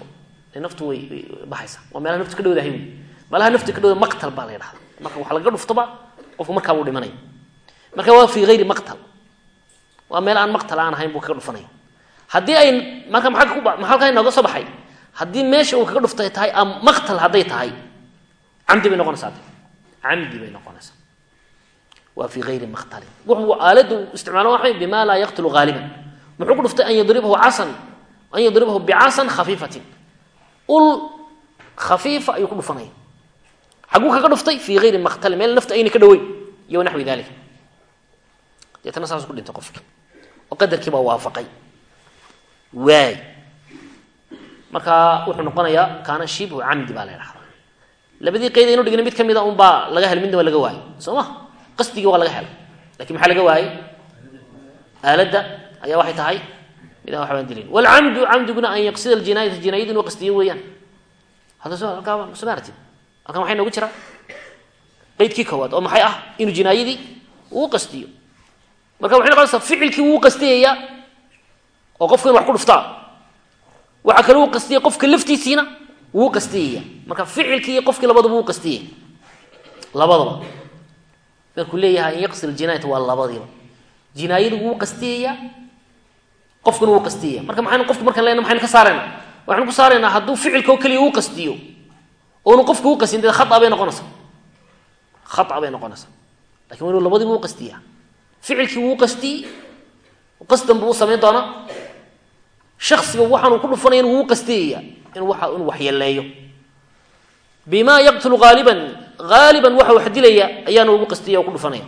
dee naftu way way baxaysa. Waa meelaha naftu ka dhowdahay wey meelaha naftu ka dhowda maqtal baa la ydhahda marka wax lagaga dhuftoba qofku markaa buu dhimanaya marka waa fii hayri maqtal. Waa meel aan maqtal aan ahayn buu kaga dhufanaya haddii ay marka maxaa halkaa inooga soo baxay? Haddii meesha uu kaga dhuftay tahay maqtal hadday tahay camdi bay noqonaysaa camdi bay noqonaysaa waa fii hayri maqtalin. Wuxuu aaladu isticmaalo waxay bima laa yaqtulu haaliban muxuu ku dhuftay an yadribahu casan an yadribahu bicasan khafiifatin. Ul khafiifa ayuu ku dhufanaya xaguu kaga dhuftay fii hayri maqtalin. Meel nafta ayna ka dhaweyn iyo naxwi dalik deetana saasuu ku dhintay qofki. Oo qadarkii baa waafaqay. Waay. Marka wuxuu noqonayaa kaana shibhu camdi baa la ydhahdaa labadii qeyd aynu dhigna mid ka qasdigii waa laga helay. Lakin maxaa laga waayey aaladda ayaa waxay tahay midaan waxbaan dilin. Wlcamdu camdiguna an yaqsida ljinaayata jinaayada inuu qastiyo weeyaan. Hadda so halkaa soo maaratid halkan waxay noogu jiraa? Qeydkii koowaad oo maxay ah? Inuu jinaayadii uu qastiyo. Marka waxay noqonaysaa ficilkii wuu qastiyayaa oo qofka in wax ku dhuftaa. Waxaa kale uu qastiyay qofka laftiisiina wuu qastiyaya marka ficilkii qofkii labadaba wuu qastiyaya labadaba markuu leeyahay an yaqsil jinaayata waa labadiiba jinaayadu wuu qastiyayaa qofkuna wuu qastiyaya marka maxaynu qofku markaan lena maxaynu ka saaraynaa waxaynu ku saaraynaa hadduu ficilka oo keliya uu qastiyo. Oonu qofka u qastin dee khata bay noqonaysaa. Khata bay noqonaysaa. Lakin inuu labadiiba u qastiyaa. Ficilkii wuu qastiyey qasdan buu u samayn doonaa. Shaksiga waxaanu ku dhufanaya wuu qastiyaya in inuu waxyeeleeyo bima yaqtulu haaliban haaliban waxa wax dilaya ugu qastiya ku dhufanaya.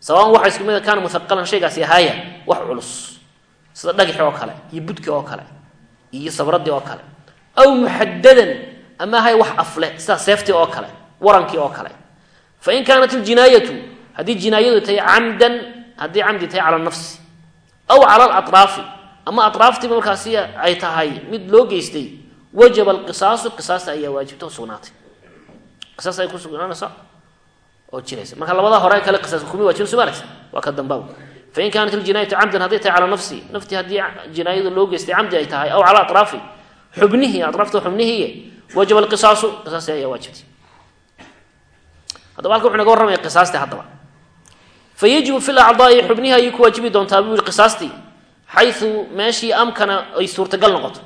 Sawaan waxa isku mid kaana muhaqalan shaygaasi ahaaya wax culus. Sida dhagixi oo kale iyo budki oo kale iyo sabradii oo kale. Aw muxadadan ama ahay wax afle sida seeftii oo kale warankii oo kale. Fain kaanat iljinaayatu haddii jinaayadu tahay camdan haddii camdi tahay cala nafsi aw cala alatraafi ama atraaftiiba markaasi ay tahay mid loo geystay wajaba alqisaasu qisaasta ayaa waajibta oo sugnaatay qisaas ay ku sugnaanaysa oo jiraysa marka labada hore kale qisaas kumi waajib soo maaraysa waa ka dambaaw fain kaanat iljinaayatu camdan hadday tahay cala nafsi naftii haddii jinaayadu loo geystay camdi ay tahay aw cala atraafi xubnihi atraafta xubnihiiye wajaba alqisaasu qisaasti ayaa waajibtay. Haddaba halka wuxu naga warramaya qisaastii haddaba. Fayajibu fi lacdaai xubnihi ayay ku waajibi doontaa buu qisaastii xayu meeshii amkana ay suurtagal noqoto.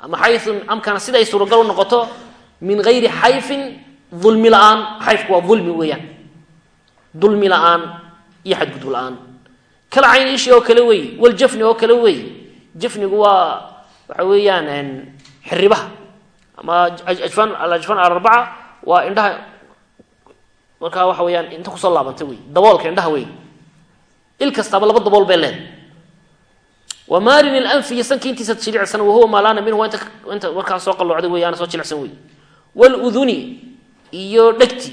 Ama xayu amkana sida ay suurtagal u noqoto min gayri xayfin dulmi la'aan xayfku waa dulmi weeyaan. Dulmi la'aan iyo xadgudub la'aan. Kala cayn ishi oo kale wey waljafni oo kale wey jafnigu waa waxa weeyaan xiribaha ama ajfan alajfan alarbaca waa indhaha markaa waxa weyaan inta ku soo laabantay wey daboolka indhaha wey il kastaaba laba dabool bay leedahay. Wa maarin ilanfi iyo sanki intiisa jilicsan wahuwa maalaana minhu inta markaa soo qalloocday weeyaan soo jilicsan wey wluduni iyo dhegti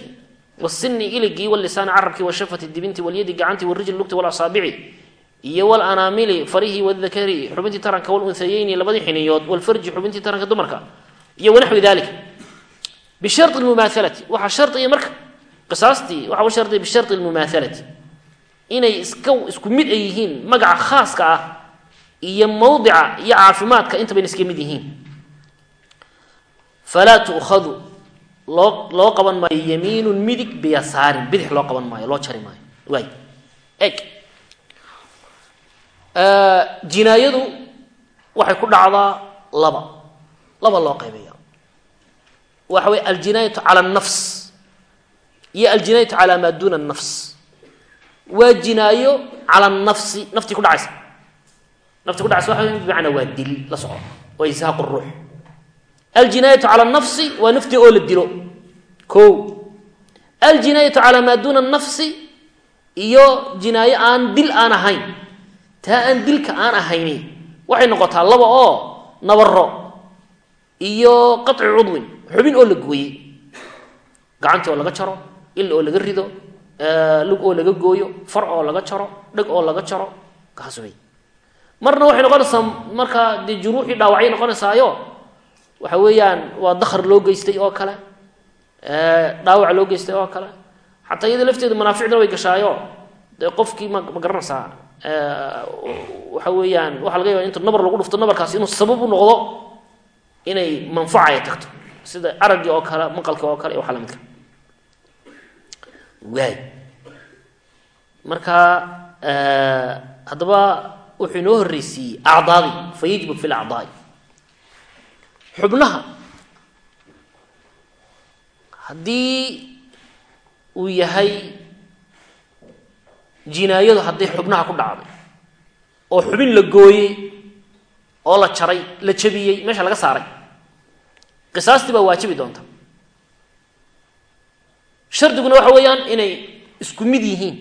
wasini iligii walisaani carabkii washafati dibinti walyadi gacanti warijli lugti walasaabici iyo walanaamili farihii wadakari xubintii taranka walunhayeyni labadii xiniyood walfarji xubintii taranka dumarka iyo wanaxwi dalika bishari mumaahalati waxaa shardiya marka qisaastii waxa u shardiya bishari lmumaahalati inay iska isku mid ay yihiin magaca khaaska ah iyo mawdica iyo caafimaadka intabayna iska mid yihiin. Falaa tu'khadu loo loo qaban maayo yamiinun midig biyasaarin bidix loo qaban maayo loo jari maayo. Waay eg jinaayadu waxay ku dhacdaa laba. Laba loo qaybeeya waxa weye aljinaayatu cala alnafs iyo aljinaayatu cala maa duuna alnafs waa jinaayo cala alnafsi naftii ku dhacaysa. Naftii ku dhacaysa waxa bimacnaa waa dil la soco waa ishaaqu ruux aljinaayatu cala nafsi waa naftii oo la dilo ko aljinaayatu calaa maa duuna nafsi iyo jinaayo aan dil aan ahayn taa aan dilka aan ahayni waxay noqotaa laba oo nabaro iyo qaci cudwin xubin oo la gooyey gacantii oo laga jaro il oo laga rido lug oo laga gooyo far oo laga jaro dheg oo laga jaro kaas wey marna waxay noqonaysaa markaa dee juruuxii dhaawacay noqonaysaayo waxa weeyaan waa dakhr loo geystay oo kale dhaawac loo geystay oo kale. Xataa iyada lafteedu manaaficduna way gashaayo. Dee qofkii ma garanaysaa waxa weeyaan waxaa laga yaba intu nabar lagu dhufto nabarkaasi inuu sabab u noqdo inay manfaca ay tagto. Sida araggii oo kale maqalkii oo kale iyo waxa lamidka waay marka haddaba wuxuu inoo horreysiiyey acdaadii fa yajibu fi lacdaai xubnaha. Haddii uu yahay jinaayadu hadday xubnaha ku dhacday oo xubin la gooyey oo la jaray la jabiyey meesha laga saaray qisaastii baa waajibi doonta. Shardiguna waxa weeyaan inay isku mid yihiin.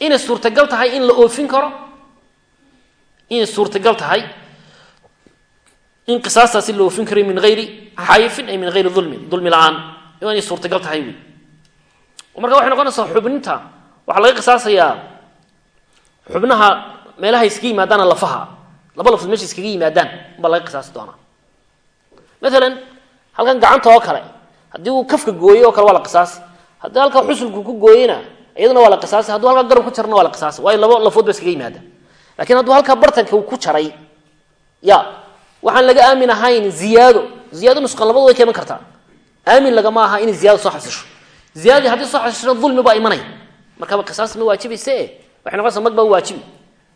Inay suurtagal tahay in la oofin karo inay suurtagal tahay in qisaastaasi la oofin karayo min hayri xayfin ay min hayri ulmin dulmi la'aan. Inay suurtagal tahay wey marka waxay noqonaysaa xubninta waxaa laga qisaasayaa xubnaha meelaha iskaga yimaadaana lafaha. Laba lafood meesha iskaga yimaadaan baa laga qisaasi doonaa. Maalan halkan gacanta oo kale haddii uu kafka gooyey oo kale waa la qisaasi. Haddii halka xusulku ku gooyena iyaduna waa la qisaasi. Hadduu halkaa garab ku jarna waa la qisaasi. Waayo laba lafood ba iskaga yimaada laakiin hadduu halkaa bartanka ku jaray ya waxaan laga aamin ahayn ziyaado. Ziyaado labadu way ka iman kartaa. Aamin lagama aha inay ziyado soo xasisho. Ziyadadii haddii soo xasisho dulmi baa imanaya. Markaba qisaas ma waajibayse waxay noqonaysaa mag baa waajibi.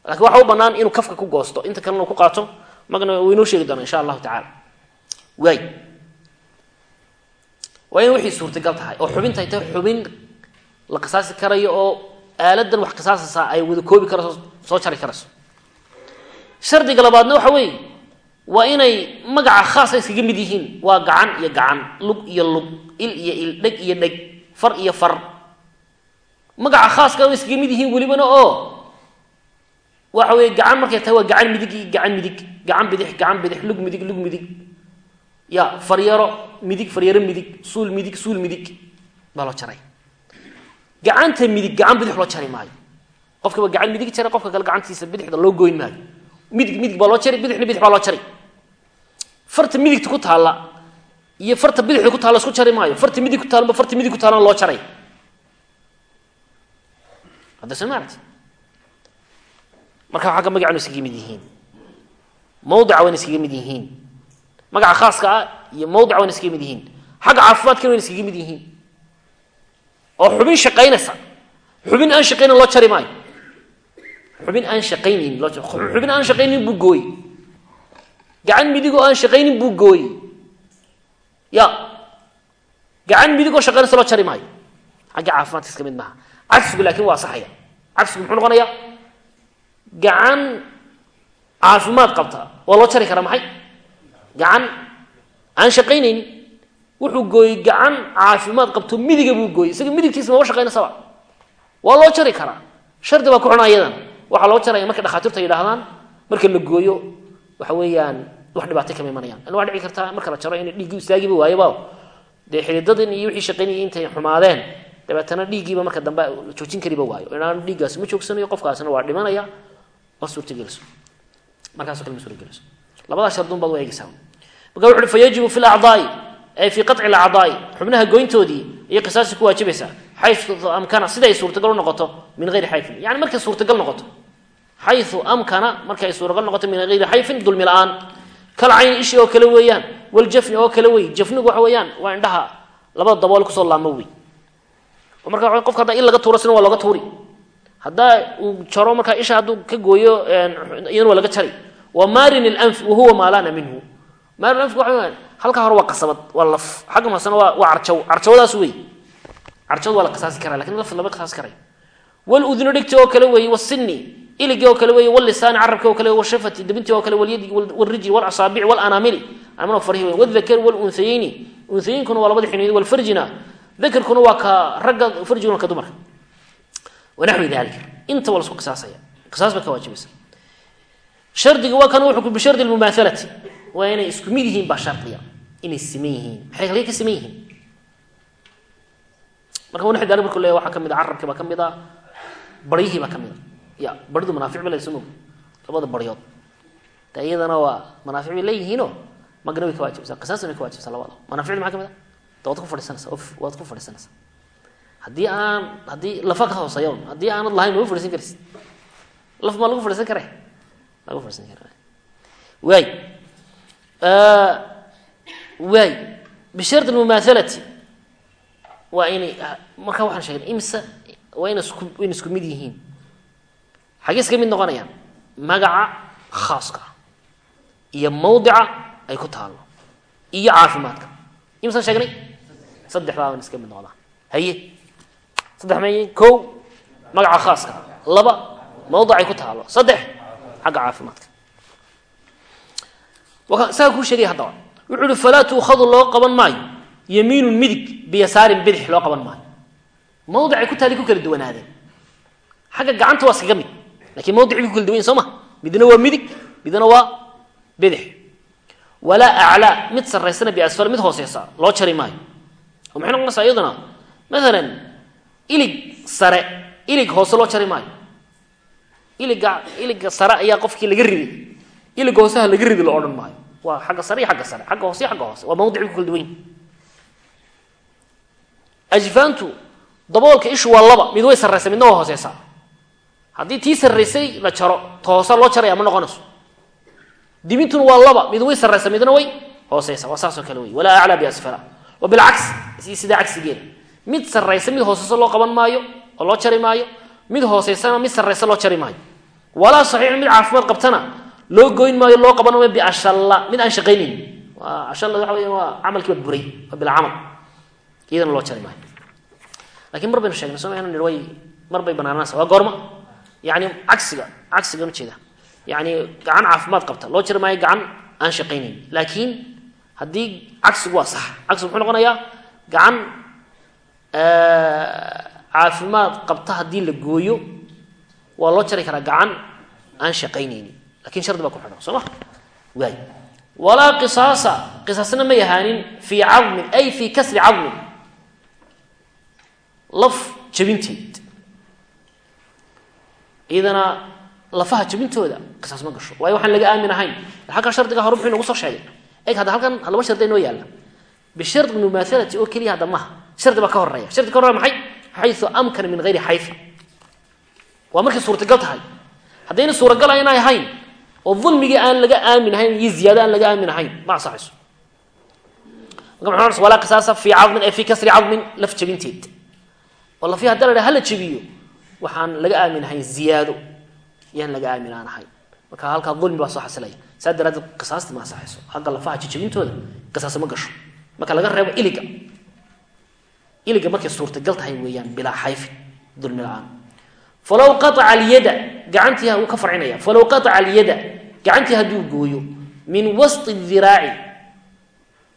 Lakin waxa u banaan inuu kafka ku goosto. Inta kalena ku qaato magna uu inoo sheegi doona insha allahu tacala waay waa waxay suurtagal tahay oo xubinta ay tahay xubin la qisaasi karayo oo aaladan wax qisaasaysaa ay wada koobi karayso soo jari karayso shardiga labaadna waxa weeye waa inay magaca khaasa iskaga mid yihiin. Waa gacan iyo gacan lug iyo lug il iyo il dheg iyo dheg far iyo far. Magaca khaaska way iskaga mid yihiin welibana oo. Waxa weye gacan markay tahay waa gacan midig iyo gacan midig gacan bidix gacan bidix lug midig lug midig. Ya faryaro midig faryaro midig suul midig suul midig baa loo jaray. Gacanta midig gacan bidix loo jari maayo. Qofkaba gacan midig jaray qofka kale gacantiisa bidixda loo goyn maayo. Midig midig baa loo jari bidixna bidix baa loo jari farta midigta ku taalla iyo farta bidixda ku taalla isku jari maayo. Farta midig ku taalba farta midig ku taallana loo jaray. Hadda soo maaragti marka xagga magacanu iskaga mid yihiin. Mawdica wayna iskaga mid yihiin. Magaca khaaska ah iyo mawdica wayna iskaga mid yihiin. Xagga caafimaadkana wayna iskaga mid yihiin. Oo xubin shaqaynaysa. Xubin aan shaqaynin loo jari maayo. Xubin aan shaqaynin loo xubin aan shaqaynin buu gooyey gacan midig oo aan shaqaynin buu gooyey. Ya. Gacan midig shaqaynaysa loo jari maayo. Xagga caafimaadka iska mid maaha. Cagsigu laakiin waa saxaya. Cagsigu muxuu noqonayaa? Gacan caafimaad qabta. Waa loo jari karaa maxay? Gacan aan shaqaynaynin. Wuxuu gooyey gacan caafimaad qabto midiga buu gooyey. Isaga midigtiisa maba shaqaynaysaba waa loo jari karaa. Shardi baa ku xuna ayadan waxaa loo jaraya marka dhakhaatiirtu ay marka la gooyo waxa weeyaan wax dhibaatay kama imanayaan an waa dhici kartaa marka la jaro in dhiiggii istaagiba waayaba dee xididadin iyo wixii shaqaynayay intay xumaadeen dabeetana dhiiggiiba marka dambe joojin kariba waayo. Inaan dhiiggaasi ma joogsanayo qofkaasina waa dhimanaya ma suurtagelayso markaaso kale ma suurtagelayso labadaa shardun baad u eegaysaa. Marka wuxu uhi fa fi lacdaai ay fii qaطci lacdaai xubnaha goyntoodii iyo qisaasi ku waajibaysaa. Xayu amkana siday suurtagal u noqoto min hayri xayfin yani markay suurtagal noqoto. Xayu amkana markay suuragal noqoto min hayri xayfin dulmi la'aan kal cayni ishi oo kale weeyaan waljafni oo kale wey jafnigu waxa weeyaan waa indhaha labada dabool ku soo laamo wey oo marka qofka haddaa il laga tuuro sina waa looga tuuri. Haddaa uu jaro markaa isha hadduu ka gooyo iyana waa laga jari. Wa marin اlanfi wahuwa maa lana minhu. Marin anfi weeyaan halkaa hore waa qasabad waa laf. Xaggan hoosena waa waa carjaw carjawadaas wey carjawad waa la qisaasi karaa laakiin laf lama qisaasi karay. Waludno dhigti oo kale weeye wasini iligii oo kale weeye walisaani carabki oo kale washafati dabintii oo kale walyadi walrijli walasaabici walanamili amano farhi weyn wadakari walunhayeyni unhayeynkuna waa labada xinoyd walfarjina dakarkuna waa ka ragga farjiguna ka dumarka. Wanaxwi dalika inta waa lasku qisaasaya qisaas ba ka waajibaysa shardiga waa kan wuxuu bishardi lmumaahalati waa inay isku mid yihiin baa shardiya inay siman yihiin. Maxay halkay ka siman yihiin? Marka wanaxwi dalika markuu leeyahy waxaa ka mid a carabkii baa ka mid a baryihii baa ka mid a ya baridu manaafic ba soo mog labada baryood. De iyadana waa manaafic bay leeyihiinoo magna way ka waajibaysaa qisaasna way ka waajibaysaa labada. Manaaficda maxaa ka mid a de waad ku fadhiisanaysaa waad ku fadhiisanaysaa haddii aan haddii lafa ka hooseeya haddii aanad lahayn ma fadhiisan karaysid. Laf maa lagu fadhiisan kare? Lagu fadhiisan kara waay. Waay. Bishardi mumaahalati waa inay markaa waxaan sheegnay imsa waa ina isku waa ina isku mid yihiin xagee iska mid noqonayaan magaca khaaska iyo mawdica ay ku taalo iyo caafimaadka. Imsaan sheegnay? Saddexdaa waa ina iska mid noqdaan haye? Saddex may ko magaca khaaska. Laba mawdic ay ku taalo saddex xagga caafimaadka. Saa kuu sheegaya haddaba wuxuu uhi falaa tuukhadu loo qaban maayo. Yamiinun midig biyasaarin bidix loo qaban maayo. Mawdicay ku taali ku kala duwanaadeen. Xagga gacanta waa iskaga mid lakiin mawdicii ku kala duwan yahin soo ma? Midna waa midig midna waa bidix. Walaa aclaa mid sarraysana biasfal mid hooseysa loo jari maayo. Oo maxay noqonaysaa iyaduna maalan ilig sare ilig hoose loo jari maayo. Iliga iliga sare ayaa qofkii laga riday. Iliga hooseha laga ridi loo odhan maayo. Waa xagga sare iyo agga sare. Agga hoose iyo agga hoose. Waa mawdicii ku kala duwan yihiin mid way haddii tii sarraysay la jaro. Ta hoose loo jaraya ma noqonayso? Dibintuna waa laba. Mid way sarraysa midna way hooseysa waa saasoo kale wey walaa aclaa biasfala wa sidaa cagsigeeda mid sarraysa mid hooseysa loo qaban maayo oo loo jari maayo. Mid hooseysana mid sarraysa loo jari maayo. Walaa saxiix mid caafimaad qabtana loo goyn maayo loo qaban maayo biashalla. Mid aan shaqaynayn waa ashalla waxa weya waa camalkii baa buray. Waa bilaa camal. Iyadana loo jari maayo. Lakiin mar baynu sheegnay soo maynu nidhi way mar bay banaananaysa waa goorma yani cagsiga cagsigan ujeeda yani gacan caafimaad qabta loo jari maayo gacan aan shaqaynayn laakiin haddii cagsigu waa sax cagsigu muxuu noqonayaa gacan caafimaad qabta haddii la gooyo waa loo jari karaa gacan aan shaqaynaynin laakiin shardi baa ku xidhan soo ma waay walaa qisaasa qisaasna may ahaanin fii cadmin ay fii kasri cadmin laf jabinteed iyadana lafaha jabintooda qisaas ma gasho. Waayo waxaan laga aamin ahayn. Halkan shardiga hore inagu soo sheegay. Eg hadda halkan laba shardi inoo yaalla. Bishardi mumaahalati oo keliya hadda maha shardi baa ka horreeya shardi ka horreya maxay? Xayu amkana min hayri xayfa waa markay suurtagal tahay. Haddayna suuragal aynay ahayn oo dulmigii aan laga aamin ahayn iyo ziyaado aan laga aamin ahayn ma muxuu walaa qisaasa fii cadmin ee fii kasri cadmin laf jabinteed oo lafi hadda la dhaha hala jabiyo waxaan laga aamin ahayn ziyaado. Yaan laga aamin aan ahayn marka halkaa dulmi baa soo xasilaya saa daraadeed qisaasti ma asaxayso xagga lafaha jijabintooda qisaas ma gasho. Marka laga reebo iliga. Iliga markay suurtagal tahay weeyaan bilaa xayfin dulmi la'aan. Falaw qaaca alyada gacantii wuu ka farcinaya. Falaw qaaca alyada gacantii hadduu gooyo. Min wasti diraaci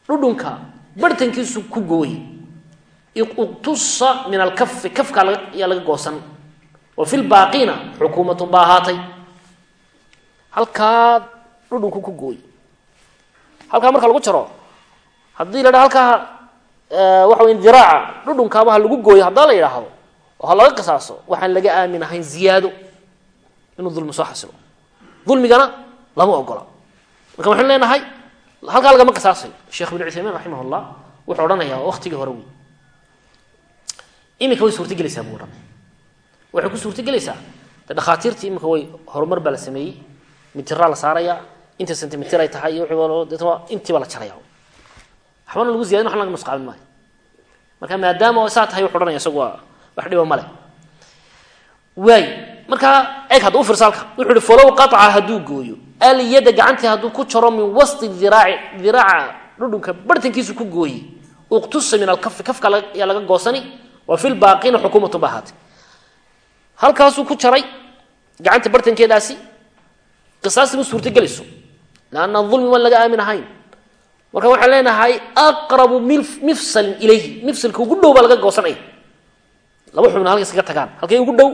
dhudhunka bartankiisu ku gooye. Iqtusa min alkafi kafka ayaa laga goosan wa fi lbaaqiina xukuumatun baa ahaatay halkaa dhudhunku ku gooye halkaa marka lagu jaro haddii la dha halkaa waxa wey diraaca dhudhunkaaba ha lagu gooyo haddaa la yidhaahdo oo ha laga qisaaso waxaan laga aamin ahayn ziyaado inuu dulmi soo xasilo. Dulmigana lama ogola. Marka waxaynu leenahay halkaa lagama qisaasayo sheekh ibnu cuthaymiin raximah llah wuxuu odhanayaa waktigii hore wey iminka way suurtagelaysaa buu odhanaya waxay ku suurtagelaysaa de dhakhaatiirtii iminka way horumar baa la sameeyey mitiraa la saaraya inta centimitr ay tahay iyo intii baa la jaraya waxbana lagu ziyadin waxna laga nusqaamin maayo. Marka maadaama saa tahay wuxu odhanaya isagu waa wax dhiba male waay markaa eeg hadda u fiirsa halka wuxu uhi falow qaطca hadduu gooyo alyada gacantii hadduu ku jaro min wasti diraaci diraaca dhudhunka bartankiisu ku gooye. Uqtusa min alkafi kafka ayaa laga goosani wa fi lbaaqina xukuumatu ba ahaatay halkaasuu ku jaray gacanta bartankeedaasi qisaasti ma suurtagelayso lanna dulmi waan laga aamin ahayn. Marka waxaan leenahay aqrabu mifsalin ilayhi. Mifsalka ugu dhow baa laga goosanaya laba xubna halka iskaga tagaan. Halkay ugu dhow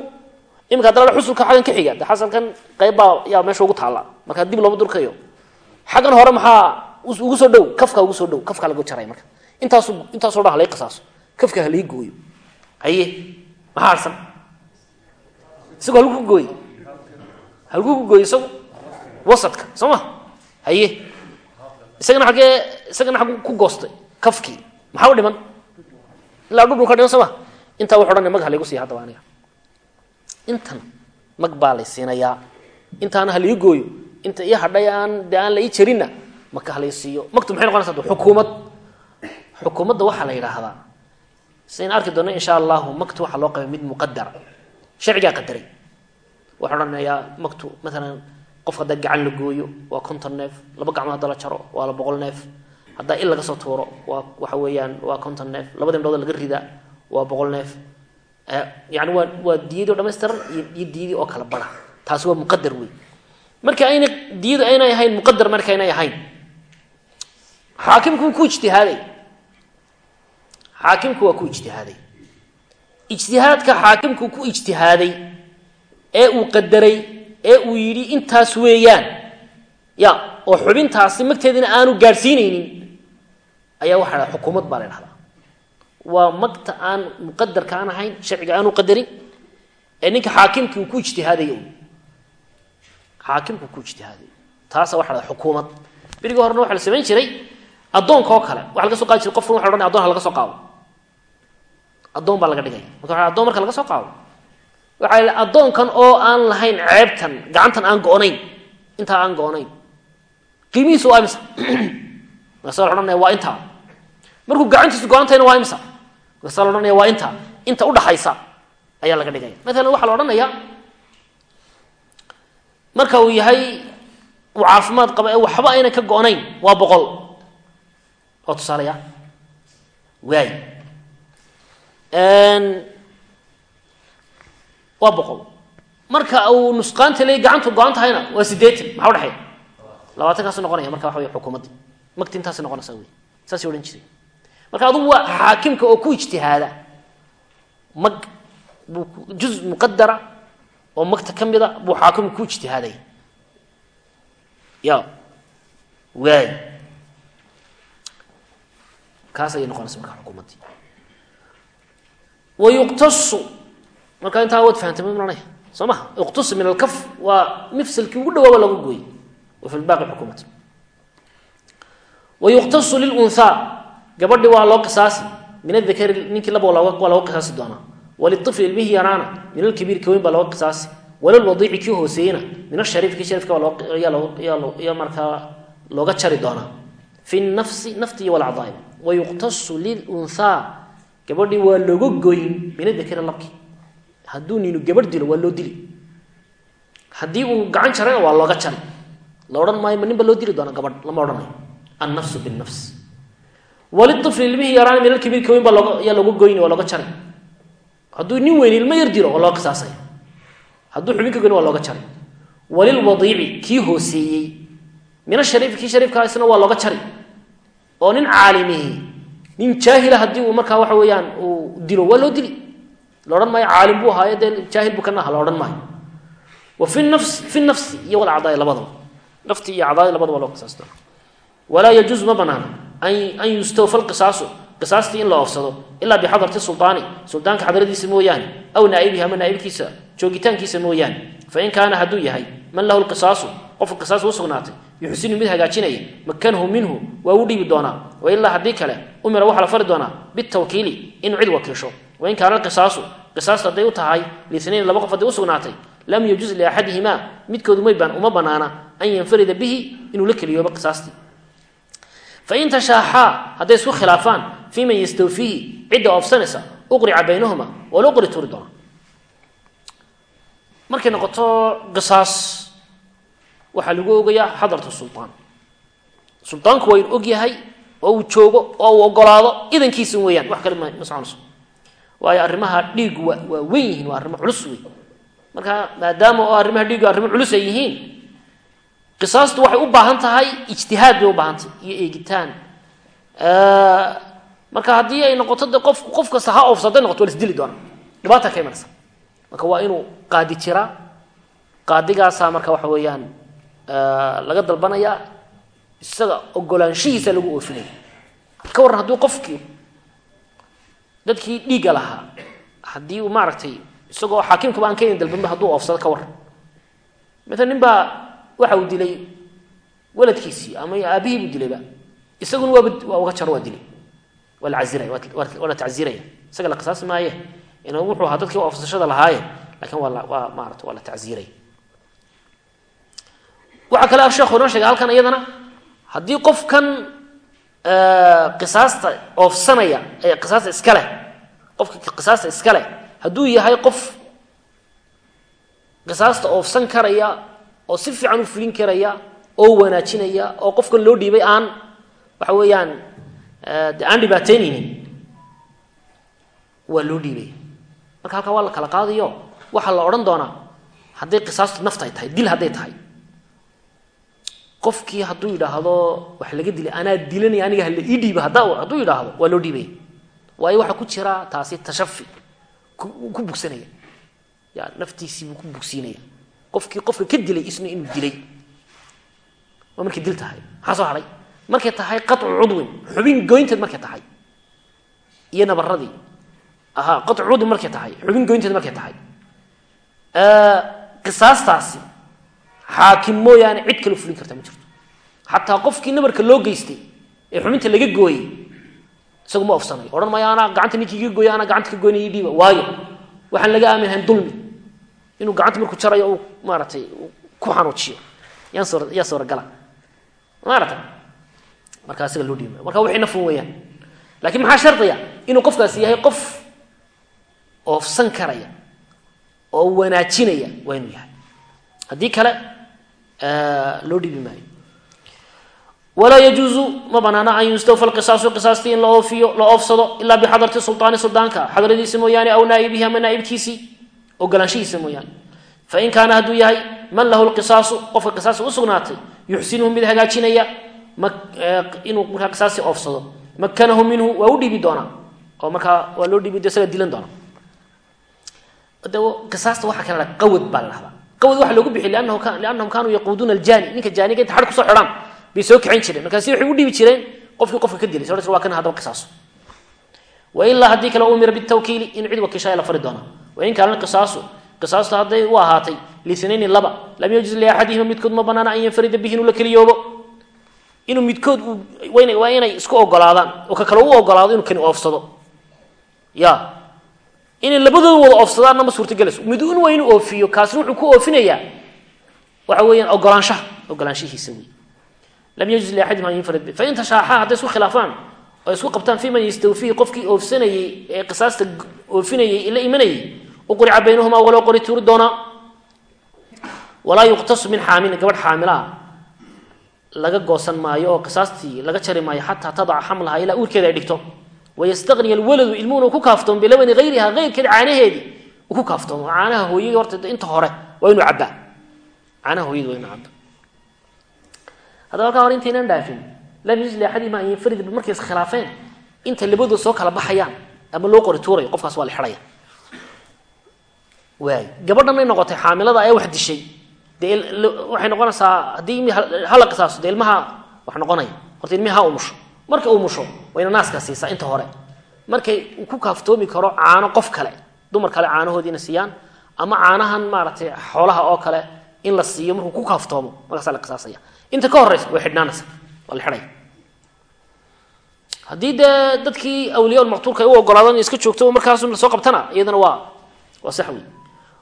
iminka haddana xusulka xaggan ka xiga. De xasalkan qaybbaa yaa meesha ugu taalla. Markaa dib looma durkayo. Xaggan hore maxaa ugu soo dhow? Kafka ugu soo dhow. Kafkaa laga jaray marka. Intaasu intaaso dhan halay qisaaso. Kafka halay gooyo. Haye maxaa harsan isagoo halku ku gooye halku ku gooye isagu wasadka soo haye. Isagana xaggee isagana xaggu ku goostay kafkii. Maxaa u dhiman? Ilaa dhudhun ka dhiman soo intaa wuxu odhanaya mag halaygu siiya haddaba aniga. Intan mag baa lay siinayaa. Intaana halii gooyo. Inta ii hadhay aan de aan la jarinna maka halay siiyo. Magtu maxay noqonaysa xukuumad? Xukuumadda waxaa la yidhaahdaa. Sidayn arki doonno insha allahu magtu waxaa loo qabay mid muqadara sharcigaa qadaray waxaa odhanayaa magtu maalan qof haddaa gacan la gooyo waa konton neef laba gacmood hadda la jaro waa la boqol neef. Haddaa il laga soo tuuro waa waxa weeyaan waa konton neef. Labada indhood laga ridaa waa boqol neef. Yani waa waa diyadii o dhamaystiran iyo diyadii oo kala bara taasi waa muqadar wey marka ayna diyadu aynay ahayn muqadar marka aynay ahayn. Xaakimku ku ijtihaaday. Xaakimku waa ku ijtihaaday. Ijtihaadka xaakimku ku ijtihaaday ee uu qadaray ee uu yidhi intaas weeyaan. Ya oo xubintaasi magteedina aanu gaadhsiinaynin ayaa waxaa dhaha xukuumad baa la waa magta aan muqadarka aan ahayn sharciga aanu qadarin ee ninka xaakimkii uu ku ijtihaaday xaakimku ku ijtihaaday taasa waxa dhaha xukuumad. Berigii horena waxa la samayn jiray addoonka oo kale. Waxa laga soo qaadi jiray qofkan waxa la odhanaya addoon ha laga soo qaado. Addoon baa laga dhigaya marka waxa addoon marka laga soo qaado waxaa la addoonkan oo aan lahayn ceebtan gacantan aan go-nayn intaa aan go-nayn qiimihiisu waa imisa? Markaasa la odhanaya waa intaa markuu gacantiisu go-antayna waa imisa? Markaasa la odhanaya waa intaa inta udhaxaysa ayaa laga dhigaya maalan waxaa la odhanaya marka uu yahay uu caafimaad qaba ee waxba ayna ka go-nayn waa boqol. Waa tusaaleya waay waa boqol. Marka uu nusqaanta leey gacantu go-an tahayna waa sideetan maxaa udhexeeya labaatan kaasu noqonaya marka waxa wey xukuumadda. Magti intaasi noqonaysa wey saasay odhan jiray marka adugu waa xaakimka oo ku ijtihaada. Mag buu juz muqadara oo magta ka mida buu xaakimku ku ijtihaadaya ya waay. Kaas ayay noqonaysa marka xukuumaddii wayuqtasu markaa intaa waad fahamtay ma maranaya soo maha iqtus min alkaf waa mifsalkii ugu dhawaaba lagu gooyey. Wa fi lbaaqi xukuumat wayuqtasu lilunhaa gabadhi waa loo qisaasi. Min adakari ninkii laba waa looga qisaasi doonaa. Waliطifli ilmihi yaraana. Min alkabiir kaweyn baa looga qisaasi. Walalwadiici kii hooseeyena min ashariif kii sharifka yaa markaa looga jari doonaa. Fi nafsi nafti iyo walacdaai wayuqtasu lilunhaa gabadhii waa looga goyn min adakari labki hadduu ninu gabadh dilo waa loo dili. Haddii uu gacan jarayna waa looga jari la odhan maayo ma nin ba loo dili doona gabadh lama odhanayo annafsu binnafs. Waliifli ilmihii yaraan min alkabiir kaweyn baa yaa looga goyni waa looga jari hadduu nin weyn ilmo yar dilo waa looga qisaasaya hadduu xubin ka goyn waa looga jari walilwadiici kii hooseeyey. Min ashariifi kii shariifkaa waa looga jari oo nin caalimihi nin jaahila haddii uu markaa waxa weeyaan uu dilo waa loo dili la odhan maayo caalim buu ahaayo dee jaahil buu kana aha la odhan maayo. Wa fi nafs fi nafsi iyo walacdaai labadaba. Nafti iyo acdaai labadaba loo qisaas doona walaa yajuusu ma banaana an yustawfa lqisaasu qisaastii in la oofsado ilaa bixadarti suldaani suldaanka xadradiisa mooyaane aw naa'ibihi ama naa'ibkiisa joogitaankiisa mooyaane. Fain kaana hadduu yahay man lahu lqisaasu qofka qisaas u sugnaatay yuxsinu mid hagaajinaya makanahu minhu waa u dhiibi doonaa. Wailaa haddii kale umira waxaa la fari doonaa bitawkiili inuu cid wakiisho wain kaana alqisaasu qisaastu hadday u tahay liinayn laba qof hadday u sugnaatay lam yajuz liaxadihimaa midkoodu uma banaana an yanfarida bihi inuu la keliyooba qisaastii fain tashaaxaa hadday isku khilaafaan fii man yastawfiihi cidda oofsanaysa uqrica baynahuma waa loo qori tuuri doonaa. Markay noqoto qisaas waxaa lagu ogayaa xadaratu sulaan sulaanku waa inu og yahay oo uu joogo oo uu ogolaado idankiisa weeyaan wax waayo arrimaha dhiigu waa weyn yihiin waa arrimo culus wey marka maadaama oo arrimaha dhiigu arrimo culus ay yihiin qisaastu waxay u baahan tahay ijtihaad bay u baahan tahay iyo eegitaan. Marka haddii ay noqoto de qof qof kasta ha oofsaday noqoto waa lasdili doona dhibaata ka imanaysa. Marka waa inuu qaadi jiraa qaadigaasaa marka waxa weeyaan laga dalbanaya isaga ogolaanshihiisa lagu oofinaya. Ka warran hadduu qofkii dadkii dhiigga lahaa. Haddii uu maaragtay isagoo xaakimkaba aan keenin dalbanba hadduu oofsado ka warran maala nin waxa uu dilay waladkiisii ama aabihii buu dilayba isaguna waaba waa uga jaro waa dilay. Waa la caziraya waa la tacziraya isaga la qisaasi maaye. In wuxuu ahaa dadkii oofsashada lahaaye laakiin waa maarata waa la tacziraya waxaa kale sheekhu inoo sheegay halkan iyadana haddii qofkan qisaasta oofsanaya qisaasta iska leh. Qofka qisaasta iska leh hadduu yahay qof qisaasta oofsan karaya oo si fiican u fulin karaya oo wanaajinaya oo qofkan loo dhiibay aan waxa weeyaan de aan dhibaateynaynin waa loo dhiibaya marka halkaa waa la kala qaadayo waxaa la odhan doonaa hadday qisaastu nafta ay tahay dil hadday tahay qofkii hadduu yidhaahdo wax laga dilay anaa dilanaya aniga hala ii dhiiba hadduu yidhaahdo waa loo dhiibaya waayo waxaa ku jira taasi tashafi ku bugsanaya. Ya naftiisiibuu ku bugsiinaya. Qofkii qofka ka dilay isna inuu dilay. Waa markay dil tahay. Maxaa soo hadhay markay tahay qacu cudwin. Xubin goynteed markay tahay. Iyo nabaradii aha qacu cudwin markay tahay. Xubin goynteed markay tahay. Qisaastaasi xaakim mooyaane cid kale fulin karta ma jirto. Xataa qofkii nabarka loo geystay ee xubinta laga gooyey isagu ma ofsanayo. Odhan maayo anaa gacanta ninkii gooya anaa gacanta ka goynaya dhiiba. Waayo waxaan laga aaminhayn dulmi inuu gacanta markuu jarayo uu maaratay ku xanuujiyo. Yaa suuragala maarata markaa isaga loo dhiiba marka wixii nafun weeyaan. Laakiin maxaa shardiya? Inuu qofkaasi yahay qof oofsan karaya oo wanaajinaya waa inuu yahay haddii kale loo dhiibi maayo. Walaa yajuuzu ma banaana an yustawfa lqisaasu qisaastii in la oofiyo la oofsado ilaa bixadarti sulطaani suldaanka xadradiisa mooyaane aw naa'ibihi ama naa'ibkiisii ogolaanshihiisa mooyaane. Fain kaana hadduu yahay man lahu lqisaasu qofka qisaasa usugnaatay yuxsinuhu mid hagaajinaya inuu markaa qisaastii oofsado. Makanahu minhu waa u dhiibi doonaa. Oo markaa waa loo dhiibi isaga dilan doona de qisaasta waxaa kala qawad baa la dhahdaa qawad waxa loogu bixiy liannahum kanuu yaquuduuna aljaani. Ninka jaaniga inta xadh ku soo xidhaan bay soo kicin jireen. Markaasi waxay u dhiibi jireen qofkii qofka ka dilay. S waa kan haddaba qisaaso. Wailaa haddii kale umira bitawkiili in cid wakiishaaya la fari doonaa wain kaana qisaasu qisaastu hadday u ahaatay liinayni laba lam yajuz liaxadihima midkood ma banaana an yanfarida bihi inuu la keliyoobo. Inuu midkood waa inay isku ogolaadaan oo ka kale u ogolaado inuu kani oofsado. Ya inay labadooda wada oofsadaanna ma suurtagelayso midun waa inuu oofiyo kaasna wuxuu ku oofinayaa. Waxa weeyaan ogolaanshaha ogolaanshihiisa wey lam yajuz liaxadihima an yanfarid bi fain tashaaxaa hadday isku khilaafaan oo isku qabtaan fi man yastawfihi qofkii oofsanayey ee qisaasta oofinayey la imanayay uqurica baynahuma waa loo qori tuuri doonaa. Walaa yuqtasu min xaamilin gabadh xaamilaha laga goosan maayo oo qisaastii laga jari maayo xataa tadaca xamlaha ilaa uurkeeda ay dhigto wayastaqniya alwaladu ilmuhuna ku kaaftoomo bilabani hayriha hayrkeeda caanaheedii ku kaaftoomo caanaha hooyadii horta inta hore waa inuu cabbaa caanaha hooyadii waa inuu cabbaa haddaba halkaa hore intaynan dhaafin lam yujuz liaxadihima an yanfarid markay iskhilaafeen inta labadood soo kala baxayaan ama loo qori tuurayo qofkaas waa la xidhaya waay gabadhanay noqotay xaamilada ee wax dishay dee waxay noqonaysaa haddii ilmi hala qisaaso dee ilmaha wax noqonaya horta ilmihi markay umusho wayna naaska siisaa inta hore. Markay ku kaaftoomi karo caano qof kale dumar kale caanahoodiina siiyaan ama caanahan maaragtay xoolaha oo kale in la siiyo markuu ku kaaftoomo markaasaa la qisaasaya. Inta ka horeysa way xidhnaanaysa waa la xidhaya haddii dee dadkii awliya maqtuulka ay u ogolaadaan iska joogto markaas la soo qabtana iyadana waa waa sax wey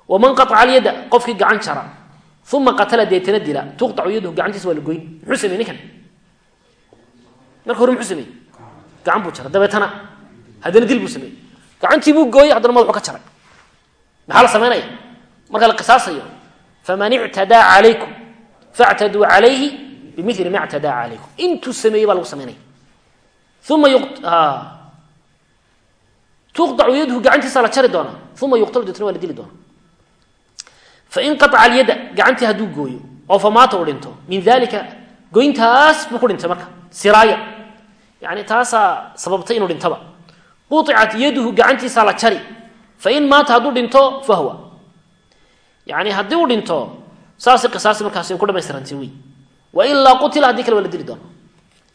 waman qaطca alyada qofkii gacan jara uma qatala deetana dila tuqطacu yadahu gacantiisa waa la goyn. Muxuu samey ninkan marka hore muxuu samey gacan buu jaray dabeetana haddana dil buu sameeyey. Gacantii buu gooyey haddana madaxu ka jaray. Maxaa la samaynaya marka la qisaasayo faman ictadaa calaykum factaduu calayhi bimili ma ictadaa calaykum. Intuu sameeyey baa lagu samaynaya uma tuqطacu yadahu gacantiisa la jari doonaa uma yuqtalu deetana waa la dili doonaa fain qaطca alyada gacantii hadduu gooyo oo famaata u dhinto min dalika goyntaas buu ku dhintay marka siraaya. Yani taasaa sababtay inuu dhintaba. Quطicat yaduhu gacantiisaa la jari. Fain maata hadduu dhinto fahwa yani haddii uu dhinto saasi qisaasi markaasi ku dhamaystirantay wey wailaa qutila haddii kale waa la dili doona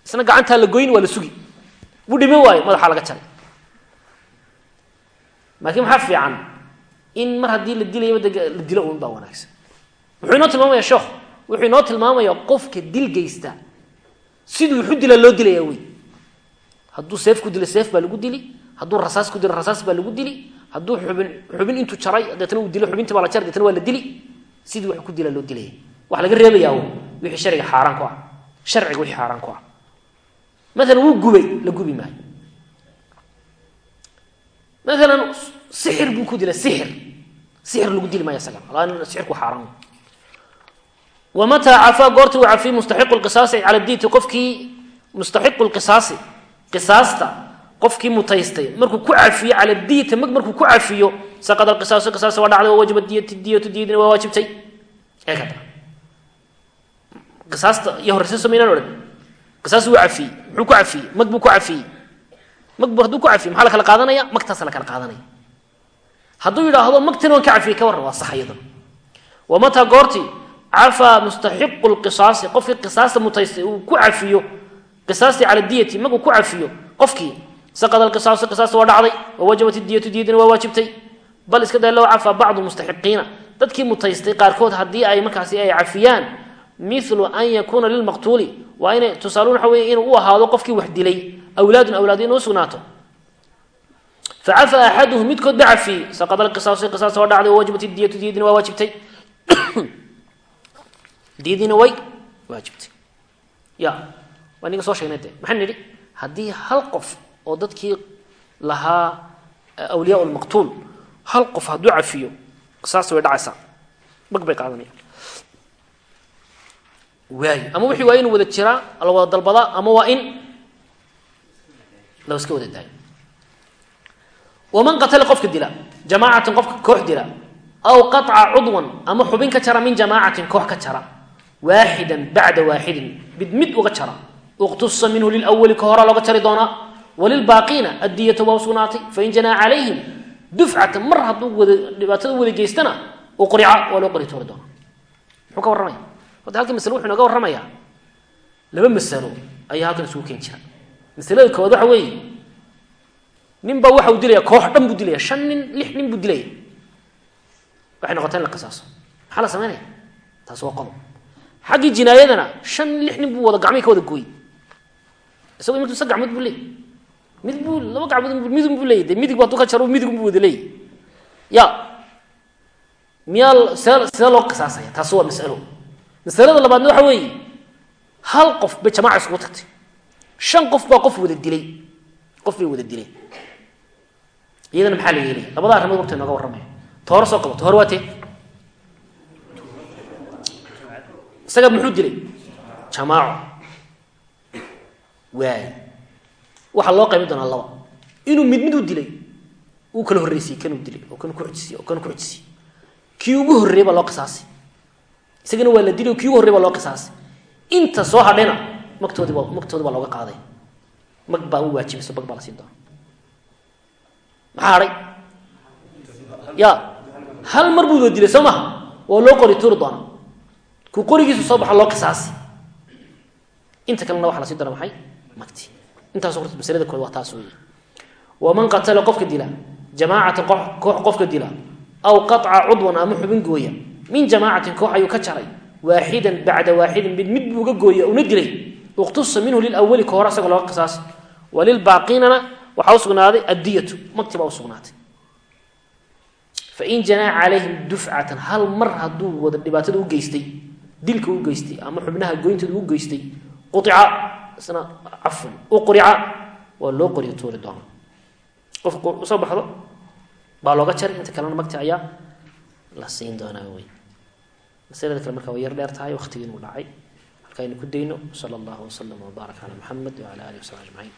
isna gacantaa la goyn waa la sugi. Wuu dhiman waayo madaxaa laga jaray laakiin maxaa fiican? In mar haddii la dilayaba la dilo un wanaagsan. Wuxuu inoo tilmaamaya sheekh wuxuu inoo tilmaamaya qofka dil geysta siduu wuxu dila loo dilaya wey hadduu seef ku dilo seef baa lagu dili. Hadduu rasaas ku dilo rasaas baa lagu dili. Hadduu xubin xubin intuu jaray deetna uu dilo xubintii baa la jari deetna waa la dili. Sidii wax ku dila loo dilaya waxa laga reebayaa wixii sharciga xaaraan ku ah. Sharciga wixii xaaraan ku ah. Maalan wuu gubay la gubi maayo. Maalan sixir buu ku dilay sixir. Sixir lagu dili maayo isaga. Sixirku xaaraan wamataa cafaa goortii uu cafiyey mustaxiqu lqisaasi cala diiti qofkii mustaxiqu lqisaasi qisaasta qofkii mutaystay markuu ku cafiyo cala diita mag markuu ku cafiyo saqada alqisaasu qisaasta waa dhacday wa wajaba diyati diyatu diyadina waa waajibtay ee kada qisaasta iyo horeysa samaynaan odhan qisaas wuu cafiyey muxuu ku cafiyey mag buu ku cafiyey mag bu hadduu ku cafiye maxaa la kala cafiyey waa cafaa mustaxiqu lqisaasi qofkii qisaasta mutaystay uu ku cafiyo qisaastii cala diyati mag uu ku cafiyo. Qofkii saqada alqisaasu qisaasta waa dhacday wawajabat diyatu diyadina waa waajibtay. Bal iska day low cafaa bacdu mustaxiqiina dadkii mutaystay qaarkood haddii ay markaasi ay cafiyaan milu an yakuuna lilmaqtuuli. Waa inay tusaaluun waxa wey inuu u ahaado qofkii wax dilay. Awlaadun awlaad inuu sugnaato. Facafa waa waa diyadiina way waajibtay. Ya waa ninga soo sheegnay de maxaan nidhi haddii hal qof oo dadkii lahaa awliyaa lmaqtuul hal qof hadduu cafiyo qisaasta way dhacaysaa. Mag bay qaadanaya waayo. Ama wixii waa inu wada jiraa la wada dalbadaa ama waa in la iska wada daayo. Waman qatala qofka dila jamaacatan qofka koox dila aw qaطca cudwan ama xubin ka jara min jamaacatin koox ka jara waaxida bacda waaxidin mid mid uga jara uqtusa minhu lilawali ka horaa looga jari doonaa walilbaaqiina addiyatu waa usugnaatay fain janaa calayhim dufcatan mar hadduu dhibaatada wada geystana uqrica waa loo qori toori doonaa muxuu ka warramaya horta halkii masale wuxuu inooga warramayaa laba masalo ayaa halkan isugu keen jira masalada koowaad waxa weeye nin baa xaggii jinaayadana shan lix nin buu wada gacmihii ka wada gooyey. Isagoo imika sa gacmood buu leeyay. Mid buu laba gacmood midun buu leeyay. De midig hadduu ka jaro midigun buu wada leeyay. Ya. Miyaa see see loo qisaasaya? Taasi waa masalo. Masalada labaadna waxa weeye hal qof bay jamaaca isugu tagtay. Shan qof baa qof wada dilay. Qof bay wada dileen iyadana maxaa la yeelaya labada arrimood horta inooga warramaya tohore soo qabo tohore waa tee isaga muxuu dilay? Jamaaco. Waay waxaa loo qaybi doonaa laba. Inuu mid mid u dilay uu kala horreysiyey kanuu dilay oo kan ku xujisiyey oo kan ku xujisiyey kii ugu horreeyey baa loo qisaasay. Isagana waa la dilay oo kii ugu horrey baa loo qisaasay. Inta soo hadhayna magtoodii baa magtoodii baa looga qaaday. Mag baa u waajibayso mag baa la siin doona maxaa hadhay ya hal mar buu wada dilay soo maha waa loo qori tuuri doona kuu qorigiisu soo baxa loo qisaasi. Inta kalena waxa la doona maxay? Magti intaas horta masalada kood waa taas weeye waman qatala qofka dila jamaacatan koox qofka dila aw qaطca cudwan ama xubin gooya min jamaacatin koox ayuu ka jaray. Waaxidan bacda waaxidin mid mid buu uga gooya una dilay. Uqtusa minhu lilawali ka hore asagoo looga qisaasi. Walilbaaqiinana waxaa usugnaaday addiyatu magti baa usugnaatay fain janaa calayhim dufcatan hal mar hadduu wada dhibaatada u geystay dilka u geystay ama xubnaha goyntooda u geystay quica isna cafwan uqrica waa loo qoriyo tuuri doona qofka u soo baxdo baa looga jaray inta kalena magti ayaa la siin doonaa wey masalada kale markaa way yar dheer tahay waqtigii inuu dhacay. Halkaaynu ku dayno sala allahu wasalam wbaarak calaa muxamed wacala alihi wasabi ajmaciin